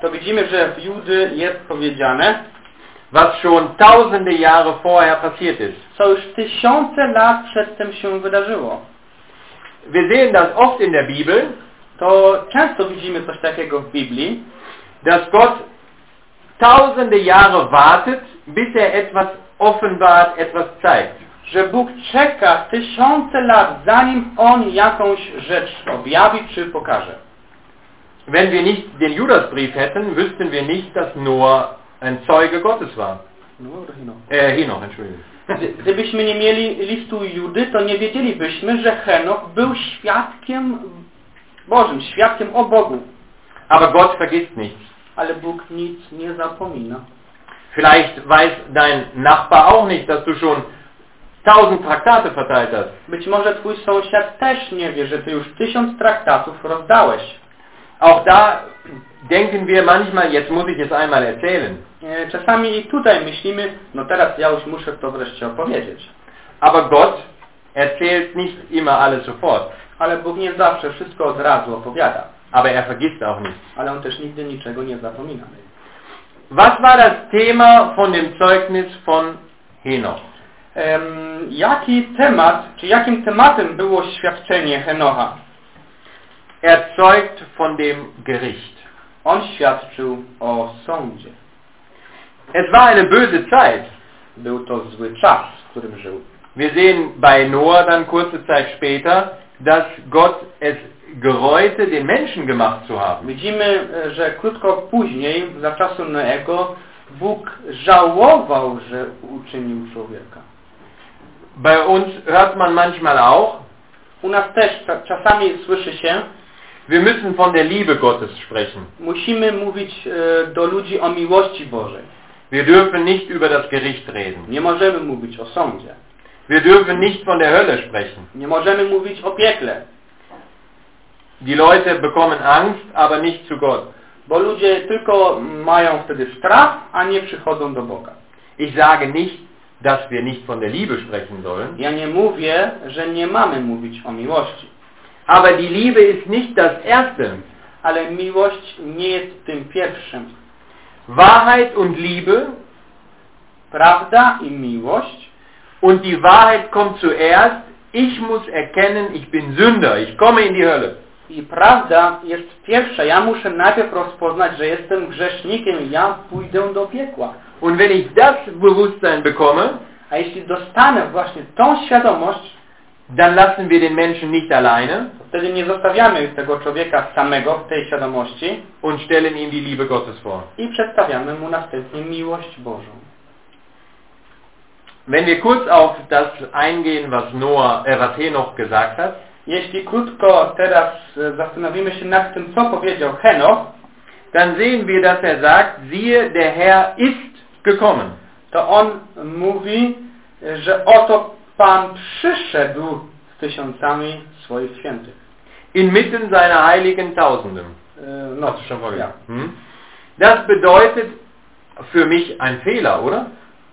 to widzimy, że w Judy jest powiedziane, was schon tausende Jahre vorher passiert ist. co już tysiące lat przedtem się wydarzyło. Wir sehen das oft in der Bibel, To często widzimy coś takiego w Biblii, dass Gott tausende Jahre wartet, bis er etwas offenbart, etwas zeigt. że Bóg czeka tysiące lat, zanim On jakąś rzecz objawi czy pokaże. Wenn wir nicht den Judasbrief hätten, wüssten wir nicht, dass Noah ein Zeuge Gottes war. No, no. Äh, Henoch, Entschuldigung. Gdy- Gdybyśmy nie mieli listu Judy, to nie wiedzielibyśmy, że Henoch był świadkiem Bożym, świadkiem o Bogu. Aber Gott vergisst nichts. Ale Bóg nic nie zapomina. Vielleicht weiß dein Nachbar auch nicht, dass du schon tausend Traktate verteilt hast. Być może twój sąsiad też nie wie, że ty już tysiąc traktatów rozdałeś. Auch da denken wir manchmal, jetzt muss ich es einmal erzählen. E, Czasami i tutaj myślimy, no teraz ja już muszę to wreszcie opowiedzieć. Aber Gott erzählt nicht immer alles sofort. Ale Bóg nie zawsze wszystko od razu opowiada. Aber er vergisst auch nicht. Ale On też nigdy niczego nie zapomina. Was war das Thema von dem Zeugnis von Henoch? Em, jaki temat, czy jakim tematem było świadczenie Henocha? Er zeugt von dem Gericht. On świadczył o sądzie. Es war eine böse Zeit. Był to zły czas, w którym żył. Wir sehen bei Noah dann kurze Zeit später, dass Gott es gereute, den Menschen gemacht zu haben. Widzimy, e, że krótko później, za czasu Noego, Bóg żałował, że uczynił człowieka. Bei uns hört man manchmal auch, U nas też cza- czasami słyszy się, wir müssen von der Liebe Gottes sprechen. musimy mówić e, do ludzi o miłości Bożej. Wir dürfen nicht über das Gericht reden. Nie możemy mówić o sądzie. Wir dürfen nicht von der Hölle sprechen. Nie możemy mówić o piekle. Die Leute bekommen Angst, aber nicht zu Gott. Bo ludzie tylko mają wtedy strach, a nie przychodzą do Boga. Ich sage nicht, dass wir nicht von der Liebe sprechen sollen, Ja nie mówię, że nie mamy mówić o miłości. aber die Liebe ist nicht das Erste. Ale miłość nie jest tym pierwszym. Wahrheit und Liebe Prawda i miłość und die Wahrheit kommt zuerst. Ich muss erkennen, ich bin Sünder, ich komme in die Hölle. i prawda jest pierwsza. Ja muszę najpierw rozpoznać, że jestem grzesznikiem i ja pójdę do piekła. Und wenn ich das Bewusstsein bekomme, A jeśli dostanę właśnie tą świadomość, dann lassen wir den Menschen nicht alleine wtedy nie zostawiamy tego człowieka samego w tej świadomości und stellen ihm die Liebe Gottes vor. i przedstawiamy mu następnie miłość Bożą. Wenn wir kurz auf das eingehen, was Noah, äh, was Henoch gesagt hat, Jeśli krótko teraz e, zastanowimy się nad tym, co powiedział Henoch, dann sehen wir, dass er sagt, siehe, der Herr ist gekommen. to on mówi, że oto Pan przyszedł z tysiącami swoich świętych. Inmitten seiner heiligen Tausenden. E, No, Hast du schon ja. vorgelesen? Hm? Das bedeutet für mich ein Fehler, oder?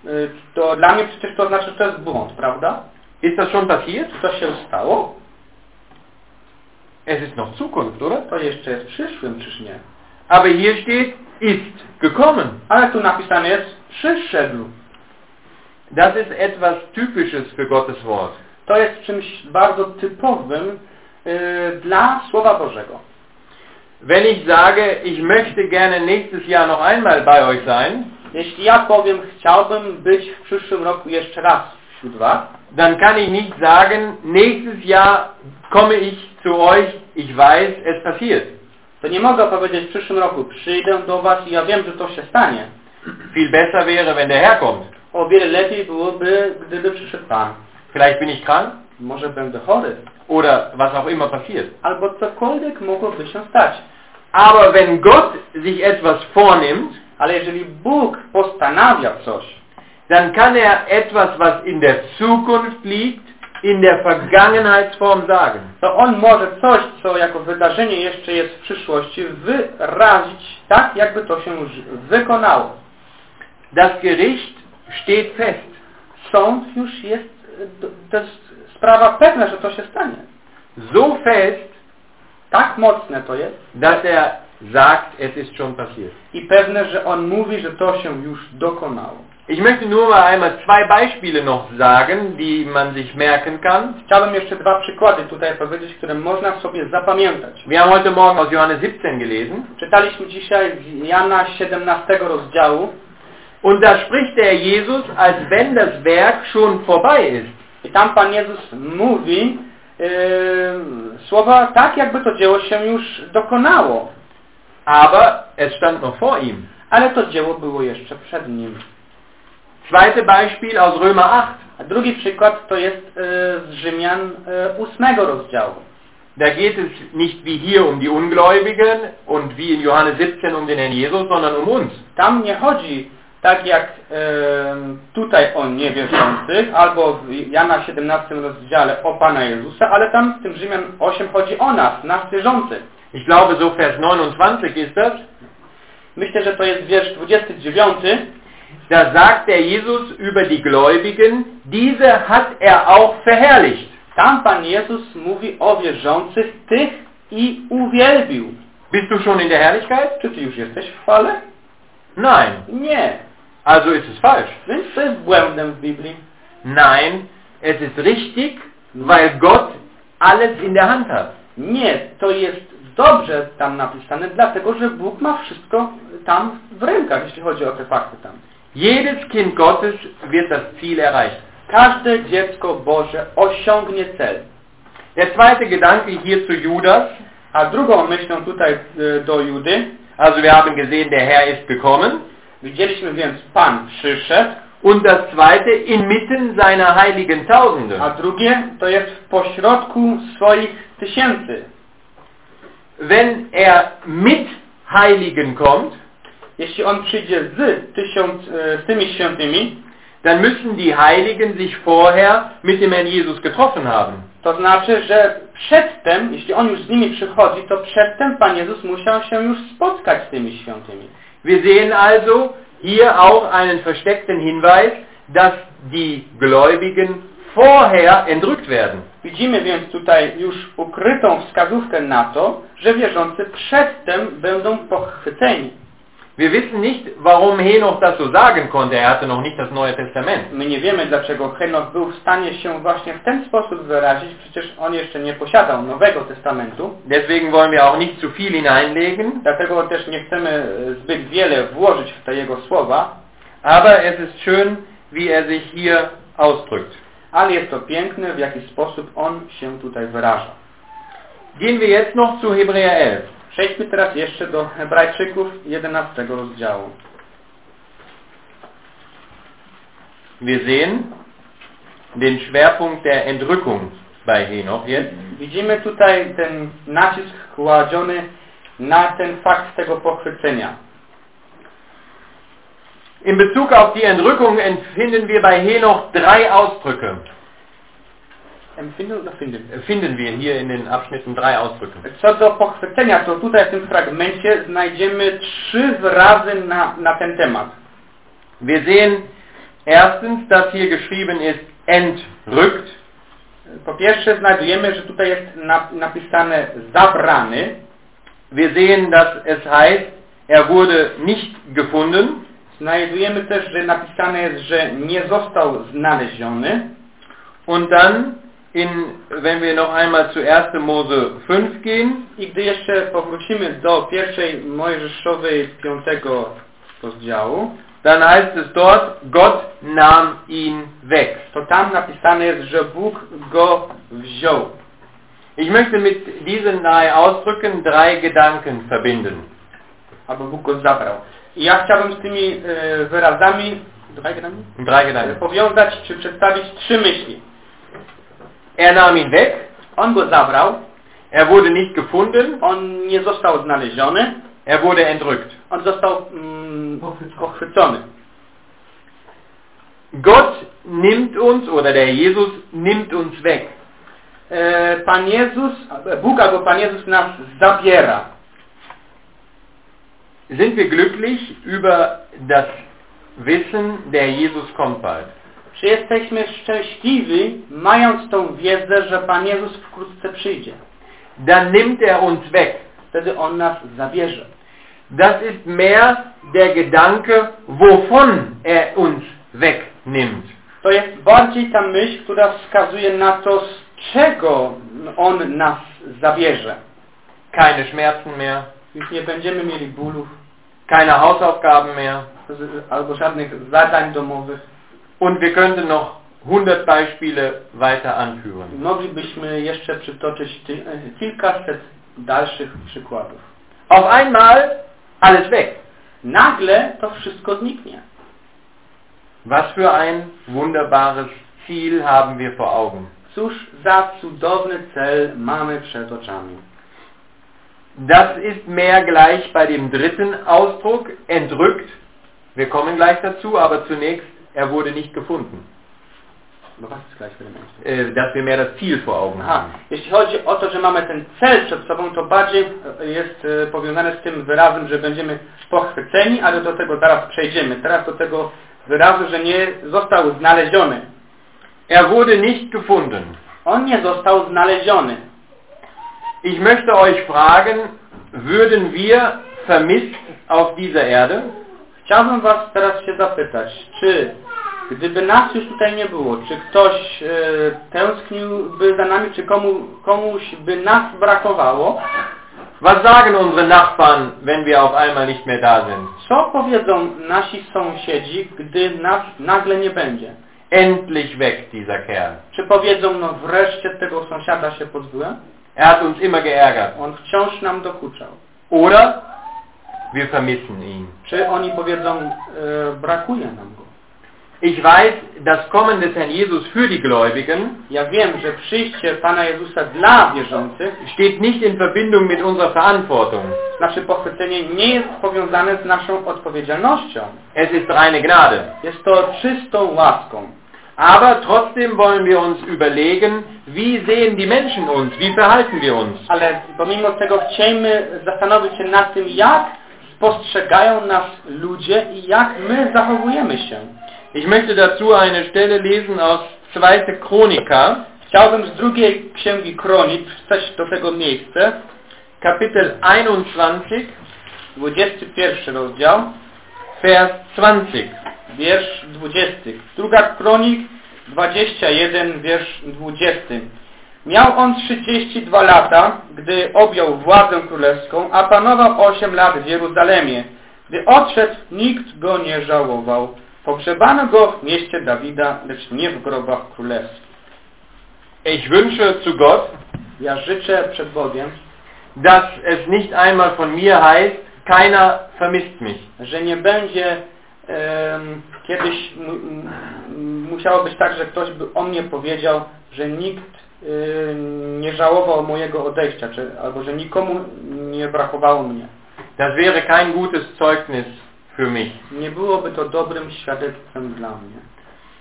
E, To dla mnie przecież to znaczy, że to jest błąd, prawda? Ist das schon passiert? To się stało? Es ist noch Zukunft, oder? To jeszcze jest przyszłym, czyż nie? Aber hier steht, ist gekommen. Ale tu napisane jest przyszedł. Das ist etwas Typisches für Gottes Wort. To jest czymś bardzo typowym y, dla Słowa Bożego. Wenn ich sage, ich möchte gerne nächstes Jahr noch einmal bei euch sein, Jeśli ja powiem, chciałbym być w przyszłym roku jeszcze raz wśród Was, dann kann ich nicht sagen, nächstes Jahr komme ich zu euch, ich weiß, es passiert. to nie mogę powiedzieć w przyszłym roku przyjdę do Was i ja wiem, że to się stanie. Viel besser wäre, wenn der Herr kommt. O wiele lepiej byłoby, gdyby przyszedł Pan. Vielleicht bin ich krank Może będę chory, oder was auch immer passiert. albo cokolwiek mogłoby się stać. Aber wenn Gott sich etwas vornimmt, Ale jeżeli Bóg postanawia coś, dann kann er etwas, was in der Zukunft liegt, in der Vergangenheitsform sagen. to On może coś, co jako wydarzenie jeszcze jest w przyszłości, wyrazić tak, jakby to się już wykonało. Das Gericht steht fest. Sąd już jest, to jest sprawa pewna, że to się stanie. So fest, Tak mocne to jest dass er sagt, es ist schon passiert. i pewne, że On mówi, że to się już dokonało. Ich möchte nur mal einmal zwei Beispiele noch sagen, die man sich merken kann. Chciałbym jeszcze dwa przykłady tutaj powiedzieć, które można sobie zapamiętać. Wir haben heute Morgen aus Johannes 17 gelesen. Czytaliśmy dzisiaj z Jana 17 rozdziału Und da spricht der Jesus, als wenn das Werk schon vorbei ist. i tam Pan Jezus mówi yy, słowa tak, jakby to dzieło się już dokonało. Aber es stand noch vor ihm. Ale to dzieło było jeszcze przed Nim. Zweite Beispiel aus Römer 8. A drugi przykład to jest yy, z Rzymian yy, 8 rozdziału. Da geht es nicht wie hier um die Ungläubigen und wie in Johannes 17 um den Herrn Jesus, sondern um uns. Tam nie chodzi tak jak yy, tutaj o niewierzących, albo w Jana 17 rozdziale o Pana Jezusa, ale tam w tym Rzymian 8 chodzi o nas, nas wierzących. Ich glaube, so Vers 29 ist das. Myślę, że to jest wiersz 29. Da sagt der Jesus über die Gläubigen, diese hat er auch verherrlicht. Tam Pan Jezus mówi o wierzących tych i uwielbił. Bist du schon in der Herrlichkeit? Czy Ty już jesteś w chwale? Nein. Nie. Also ist es falsch. Więc to jest błędem w Biblii. Nein, es ist richtig, weil Gott alles in der Hand hat. Nie, to jest dobrze tam napisane, dlatego że Bóg ma wszystko tam w rękach, jeśli chodzi o te fakty tam. Jedes Kind Gottes wird das Ziel erreichen. Każde dziecko Boże osiągnie cel. Der zweite Gedanke hier zu Judas. A drugą myślą tutaj e, do Judy, Also wir haben gesehen, der Herr ist gekommen. widzieliśmy więc Pan przyszedł, Und das zweite, inmitten seiner heiligen Tausende. a drugie to jest w pośrodku swoich tysięcy. Wenn er mit Heiligen kommt, Jeśli On przyjdzie z, tysiąc, e, z tymi świętymi, dann müssen die Heiligen sich vorher mit dem Herrn Jesus getroffen haben. to znaczy, że przedtem, jeśli on już z nimi przychodzi, to przedtem Pan Jezus musiał się już spotkać z tymi świętymi. Wir sehen also hier auch einen versteckten Hinweis, dass die Gläubigen vorher entrückt werden. Widzimy więc tutaj już ukrytą wskazówkę na to, że wierzący przedtem będą pochwyceni. Wir wissen nicht, warum Henoch das so sagen konnte. Er hatte noch nicht das Neue Testament. My nie wiemy, dlaczego Henoch był w stanie się właśnie w ten sposób wyrazić, przecież on jeszcze nie posiadał Nowego Testamentu. Deswegen wollen wir auch nicht zu viel hineinlegen. Dlatego też nie chcemy e, zbyt wiele włożyć w te jego słowa, Aber es ist schön, wie er sich hier ausdrückt. Ale jest to piękne, w jaki sposób on się tutaj wyraża. Gehen wir jetzt noch zu Hebräer 11. Przejdźmy teraz jeszcze do Hebrajczyków 11 rozdziału. Wir sehen den Schwerpunkt der Entrückung bei Henoch jetzt. Widzimy tutaj ten nacisk kładziony na ten fakt tego pochwycenia. In Bezug auf die Entrückung finden wir bei Henoch drei Ausdrücke. Empfinden oder finden? Finden wir hier in den Abschnitten drei Ausdrücke. Co do pochwycenia, to tutaj w tym fragmencie znajdziemy trzy wyrazy na, na ten temat. Wir sehen erstens, dass hier geschrieben ist entrückt. Po pierwsze znajdujemy, że tutaj jest na, napisane zabrany. Wir sehen, dass es heißt, er wurde nicht gefunden. Znajdujemy też, że napisane jest, że nie został znaleziony. Und dann, in, wenn wir noch einmal zu 1. Mose 5 gehen, I gdy jeszcze powrócimy do pierwszej Mojżeszowej piątego rozdziału, dann heißt es dort, Gott nahm ihn weg. to tam napisane jest, że Bóg go wziął. Ich möchte mit diesen drei Ausdrücken drei Gedanken verbinden. Albo Bóg go zabrał. I ja chciałbym z tymi e, wyrazami? Drei Gedanken. powiązać czy przedstawić trzy myśli. Er nahm ihn weg, On go zabrał, er wurde nicht gefunden, on nie został znaleziony, er wurde entrückt. on został mm, pochwycony. Gott nimmt uns, oder der Jesus nimmt uns weg. E, Pan Jezus, Bóg albo Pan Jezus nas zabiera. Sind wir glücklich über das Wissen, der Jesus kommt bald? Czy jesteśmy szczęśliwi, mając tą wiedzę, że Pan Jezus wkrótce przyjdzie? Dann nimmt er uns weg. Wtedy On nas zabierze. Das ist mehr der Gedanke, wovon er uns wegnimmt. To jest bardziej ta myśl, która wskazuje na to, z czego On nas zabierze. Keine Schmerzen mehr, Już nie będziemy mieli bólów keine Hausaufgaben mehr. albo żadnych zadań domowych. Und wir könnten noch 100 Beispiele weiter anführen. Moglibyśmy jeszcze przytoczyć e, kilkaset dalszych przykładów. Auf einmal alles weg. Nagle to wszystko zniknie. Was für ein wunderbares Ziel haben wir vor Augen. Cóż za cudowny cel mamy przed oczami. Das ist mehr gleich bei dem dritten Ausdruck, entrückt. Wir kommen gleich dazu, aber zunächst, er wurde nicht gefunden. Was jest gleich tym momencie? Äh, dass wir mehr das Ziel vor Augen Aha, haben. jeśli chodzi o to, że mamy ten cel przed sobą, to bardziej e, jest e, powiązane z tym wyrazem, że będziemy pochwyceni, ale do tego zaraz przejdziemy. Teraz do tego wyrazu, że nie został znaleziony. Er wurde nicht gefunden. On nie został znaleziony. Ich möchte euch fragen, würden wir vermisst auf dieser Erde? Chciałbym Was teraz się zapytać, czy gdyby nas już tutaj nie było, czy ktoś e, tęskniłby za nami, czy komu, komuś by nas brakowało, Was sagen unsere Nachbarn, wenn wir auf einmal nicht mehr da sind? co powiedzą nasi sąsiedzi, gdy nas nagle nie będzie? Endlich weg, dieser Kerl. Czy powiedzą, no wreszcie tego sąsiada się pozbyłem? Er hat uns immer geärgert. On wciąż nam dokuczał. Oder wir vermissen ihn. Czy oni powiedzą, e, brakuje nam go? Ich weiß, das Kommen des Herrn Jesus für die Gläubigen Ja wiem, że przyjście Pana Jezusa dla wierzących, steht nicht in Verbindung mit unserer Verantwortung. nasze pochwycenie nie jest powiązane z naszą odpowiedzialnością. Es ist reine Gnade. Jest to czystą łaską. Aber trotzdem wollen wir uns überlegen, wie sehen die Menschen uns, wie verhalten wir uns. Ale pomimo tego chciejmy zastanowić się nad tym, jak spostrzegają nas ludzie i jak my zachowujemy się. Ich möchte dazu eine Stelle lesen aus 2. Chronika, Chciałbym z drugiej księgi Kronik przeczytać do tego miejsce, Kapitel 21, 21 rozdział, Vers 20. wiersz 20. Druga Kronik 21, wiersz 20. Miał on 32 lata, gdy objął władzę królewską, a panował 8 lat w Jeruzalemie. Gdy odszedł, nikt go nie żałował. Pogrzebano go w mieście Dawida, lecz nie w grobach królewskich. Ich wünsche zu Gott, Ja życzę przed Bogiem, dass es nicht einmal von mir heißt, keiner vermisst mich. że nie będzie em, kiedyś musiało być tak, że ktoś by o mnie powiedział, że nikt nie żałował mojego odejścia, czy, albo że nikomu nie brakowało mnie. Das wäre kein gutes Zeugnis für mich. Nie byłoby to dobrym świadectwem dla mnie.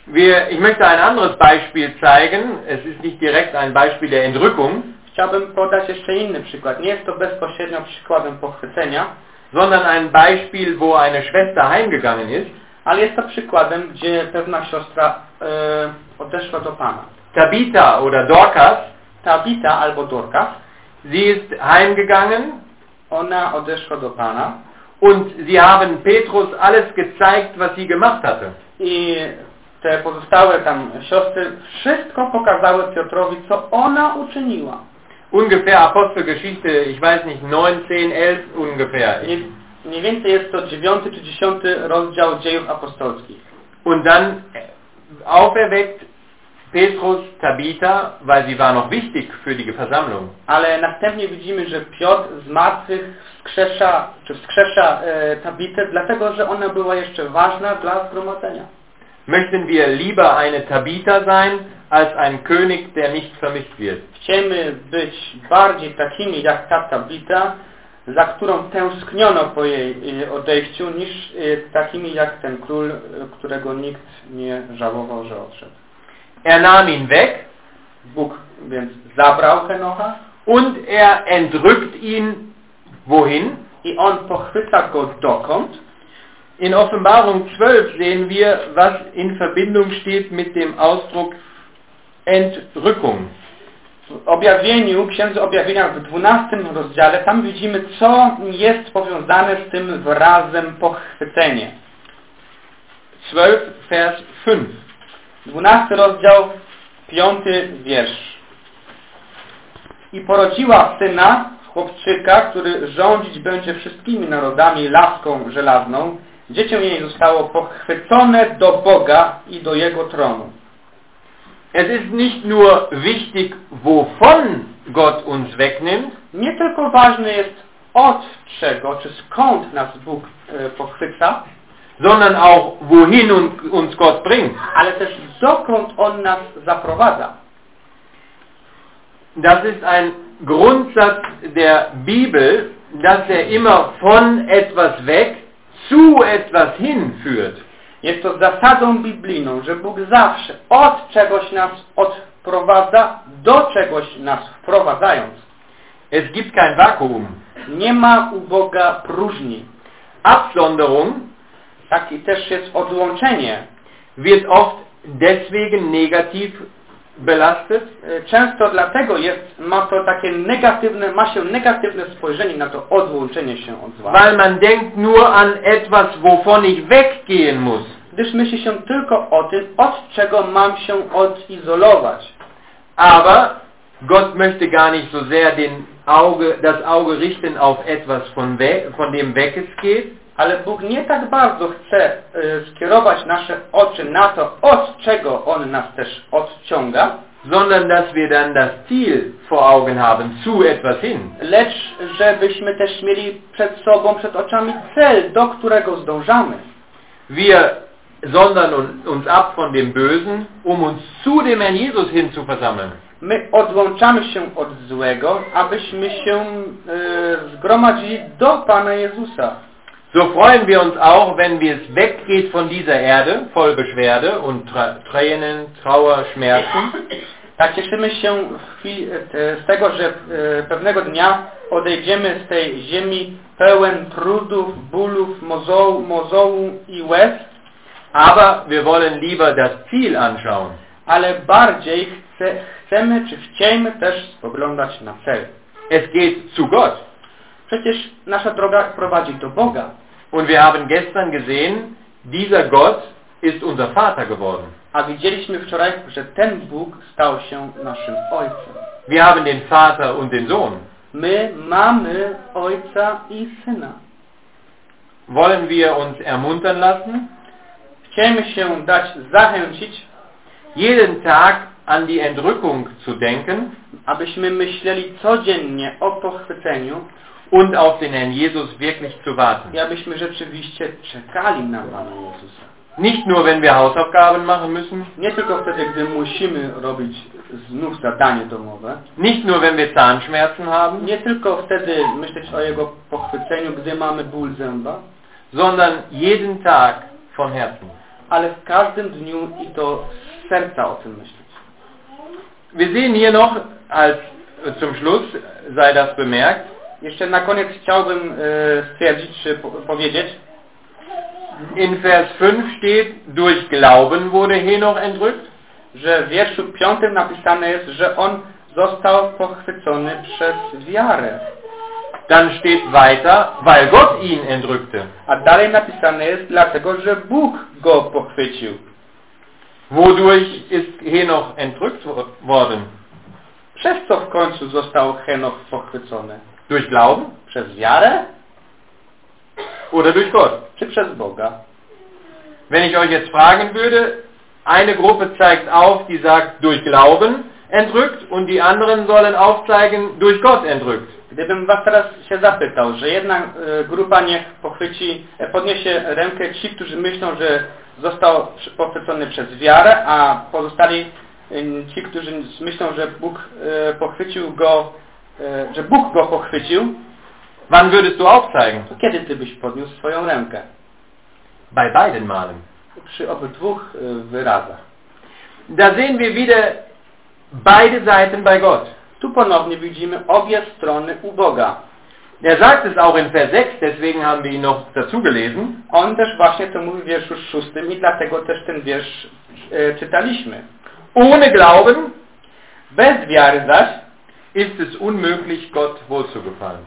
Wir, ich möchte ein anderes Beispiel zeigen. Es ist nicht direkt ein Beispiel der Entrückung, Chciałbym podać jeszcze inny przykład. Nie jest to bezpośrednio przykładem pochwycenia, sondern ein Beispiel, wo eine Schwester heimgegangen ist. ale jest to przykładem, gdzie pewna siostra e, odeszła do Pana. Tabitha oder Dorcas, Tabita albo Dorcas, sie ist heimgegangen ona odeszła do Pana und sie haben Petrus alles gezeigt, was sie gemacht hatte. i te pozostałe tam siostry wszystko pokazały Piotrowi, co ona uczyniła. Ungefähr Apostelgeschichte, ich weiß nicht, 9, 10, 11 ungefähr. Mniej, mniej więcej jest to dziewiąty czy dziesiąty rozdział dziejów apostolskich. Und dann auferweckt Petrus Tabitha, weil sie war noch wichtig für die Versammlung. Ale następnie widzimy, że Piotr z martwych wskrzesza, czy wskrzesza e, Tabitę, dlatego że ona była jeszcze ważna dla zgromadzenia. Möchten wir lieber eine Tabitha sein, als ein König, der nicht vermisst wird. Chcemy być bardziej takimi jak ta Tabita, za którą tęskniono po jej e, odejściu, niż e, takimi jak ten król, e, którego nikt nie żałował, że odszedł. Er nahm ihn weg Bóg więc zabrał Henocha und er entrückt ihn wohin? i on pochwyca go dokąd? In Offenbarung 12 sehen wir, was in Verbindung steht mit dem Ausdruck Entrückung. W objawieniu, księdze objawienia w 12 rozdziale, tam widzimy, co jest powiązane z tym wyrazem pochwycenie. 12, Vers 5. 12 rozdział, 5 wiersz. I porodziła syna, chłopczyka, który rządzić będzie wszystkimi narodami laską żelazną. Dziecię jej zostało pochwycone do Boga i do Jego tronu. Es ist nicht nur wichtig, wovon Gott uns wegnimmt, Nie tylko ważne jest od czego, czy skąd nas Bóg e, pochwyca, sondern auch wohin un- uns Gott bringt. ale też dokąd On nas zaprowadza. Das ist ein Grundsatz der Bibel, dass er immer von etwas weg zu etwas hinführt. Jest to zasadą biblijną, że Bóg zawsze od czegoś nas odprowadza do czegoś nas wprowadzając. Es gibt kein Vakuum. Nie ma u Boga próżni. Absonderung Taki też jest odłączenie. wird oft deswegen negativ belastet, Często dlatego jest, ma to takie negatywne, ma się negatywne spojrzenie na to odłączenie się od zła. weil man denkt nur an etwas, wovon ich weggehen muss. Gdyż myśli się tylko o tym, od czego mam się odizolować. Aber Gott möchte gar nicht so sehr den Auge, das Auge richten auf etwas, von, we von dem weg es geht, Ale Bóg nie tak bardzo chce e, skierować nasze oczy na to, od czego On nas też odciąga, sondern dass wir dann das Ziel vor Augen haben, zu etwas hin. lecz żebyśmy też mieli przed sobą, przed oczami cel, do którego zdążamy. Wir sondern un- uns ab von dem Bösen, um uns zu dem Herrn Jesus hin zu versammeln. My odłączamy się od złego, abyśmy się e, zgromadzili do Pana Jezusa. So freuen wir uns auch, wenn wir es weggeht von dieser Erde, voll Beschwerde und Tra Tränen, Trauer, Schmerzen. Tak cieszymy się chwili, e, z tego, że e, pewnego dnia odejdziemy z tej ziemi pełen trudów, bólów, mozołu, mozołu i łez, Aber wir wollen lieber das Ziel anschauen. ale bardziej chce, chcemy czy chciejmy też spoglądać na cel. Es geht zu Gott. Przecież nasza droga prowadzi do Boga. Und wir haben gestern gesehen, dieser Gott ist unser Vater geworden. A widzieliśmy wczoraj, że ten Bóg stał się naszym Ojcem. Wir haben den Vater und den Sohn. My mamy Ojca i Syna. Wollen wir uns ermuntern lassen, Chcemy się dać zachęcić, jeden Tag an die Entrückung zu denken abyśmy myśleli codziennie o pochwyceniu und auf den Herrn Jesus wirklich zu warten. i abyśmy rzeczywiście czekali na Pana Jezusa. Nicht nur, wenn wir Hausaufgaben machen müssen, Nie tylko wtedy, gdy musimy robić znów zadanie domowe, nicht nur, wenn wir Zahnschmerzen haben, nie tylko wtedy myśleć o Jego pochwyceniu, gdy mamy ból zęba, sondern jeden Tag von Herzen. Ale w każdym dniu i to z serca o tym myśleć. Wir sehen hier noch, als zum Schluss sei das bemerkt, Jeszcze na koniec chciałbym e, stwierdzić, czy po, powiedzieć, in Vers 5 steht, durch Glauben wurde Henoch entrückt. że w wierszu piątym napisane jest, że on został pochwycony przez wiarę. Dann steht weiter, weil Gott ihn entrückte. A dalej napisane jest dlatego, że Bóg go pochwycił. Wodurch ist Henoch entrückt wo- worden? Przez co w końcu został Henoch pochwycony? Durch Glauben Przez wiarę oder durch Gott? czy przez Boga? Wenn ich euch jetzt fragen würde, eine Gruppe zeigt auf, die sagt durch Glauben entrückt und die anderen sollen aufzeigen durch Gott entrückt. Gdybym was teraz się zapytał, że jedna e, grupa niech pochwyci, e, podniesie rękę ci, którzy myślą, że został pochwycony przez wiarę, a pozostali e, ci, którzy myślą, że Bóg pochwycił go, że Bóg go pochwycił, Wann würdest du aufzeigen? to kiedy ty byś podniósł swoją rękę? Bei beiden Malen. Przy obydwu e, wyrazach. Da sehen wir wieder beide Seiten bei Gott. Tu ponownie widzimy obie strony u Boga. Er sagt es auch in Vers 6, deswegen haben wir ihn noch dazu gelesen. On też właśnie to mówi w wierszu szóstym i dlatego też ten wiersz e, czytaliśmy. Ohne Glauben Bez wiary zaś, ist es unmöglich, Gott wohlzugefallen.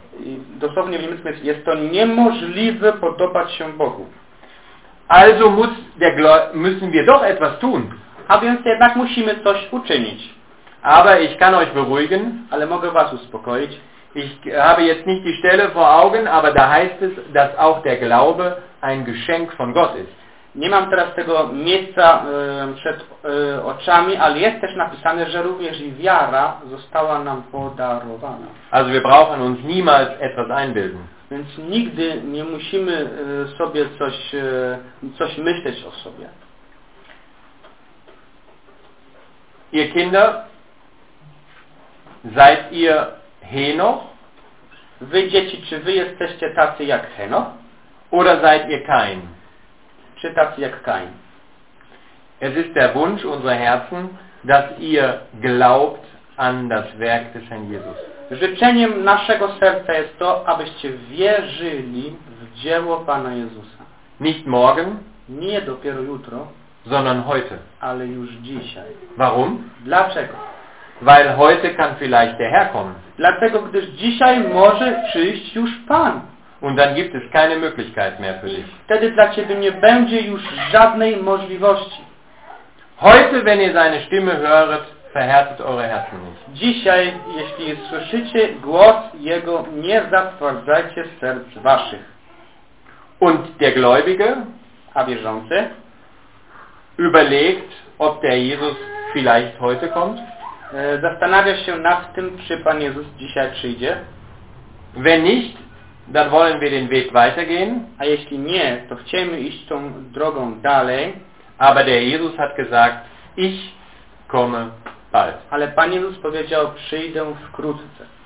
dosłownie w niemieckim jest, jest to niemożliwe podobać się Bogu. Also muss der müssen wir doch etwas tun. A więc jednak musimy coś uczynić. Aber ich kann euch beruhigen, Ale mogę Was uspokoić. ich habe jetzt nicht die Stelle vor Augen, aber da heißt es, dass auch der Glaube ein Geschenk von Gott ist. Nie mam teraz tego miejsca e, przed e, oczami, ale jest też napisane, że również i wiara została nam podarowana. Also wir brauchen uns niemals etwas einbilden. Więc nigdy nie musimy e, sobie coś, e, coś myśleć o sobie. Ihr Kinder, seid ihr Henoch Wy dzieci, czy wy jesteście tacy jak Henoch, oder seid ihr Kain? czy tacy jak Kain? Es ist der Wunsch unserer Herzen, dass ihr glaubt an das Werk des Herrn Jesus. Życzeniem naszego serca jest to, abyście wierzyli w dzieło Pana Jezusa. Nicht morgen, Nie dopiero jutro, sondern heute. ale już dzisiaj. Warum? Dlaczego? Weil heute kann vielleicht der Herr kommen. Dlatego, gdyż dzisiaj może przyjść już Pan. Und dann gibt es keine Möglichkeit mehr für dich. Wtedy dla Ciebie nie będzie już żadnej możliwości. Heute, wenn ihr seine Stimme höret, verhärtet eure Herzen nicht. Dzisiaj, jeśli słyszycie głos Jego, nie zatwardzajcie serc Waszych. Und der Gläubige A wierzący überlegt, ob der Jesus vielleicht heute kommt. E, zastanawia się nad tym, czy Pan Jezus dzisiaj przyjdzie. Wenn nicht, dann wollen wir den Weg weitergehen. A jeśli nie, to chcemy iść tą drogą dalej, Aber der Jesus hat gesagt, ich komme bald. ale Pan Jezus powiedział, przyjdę wkrótce.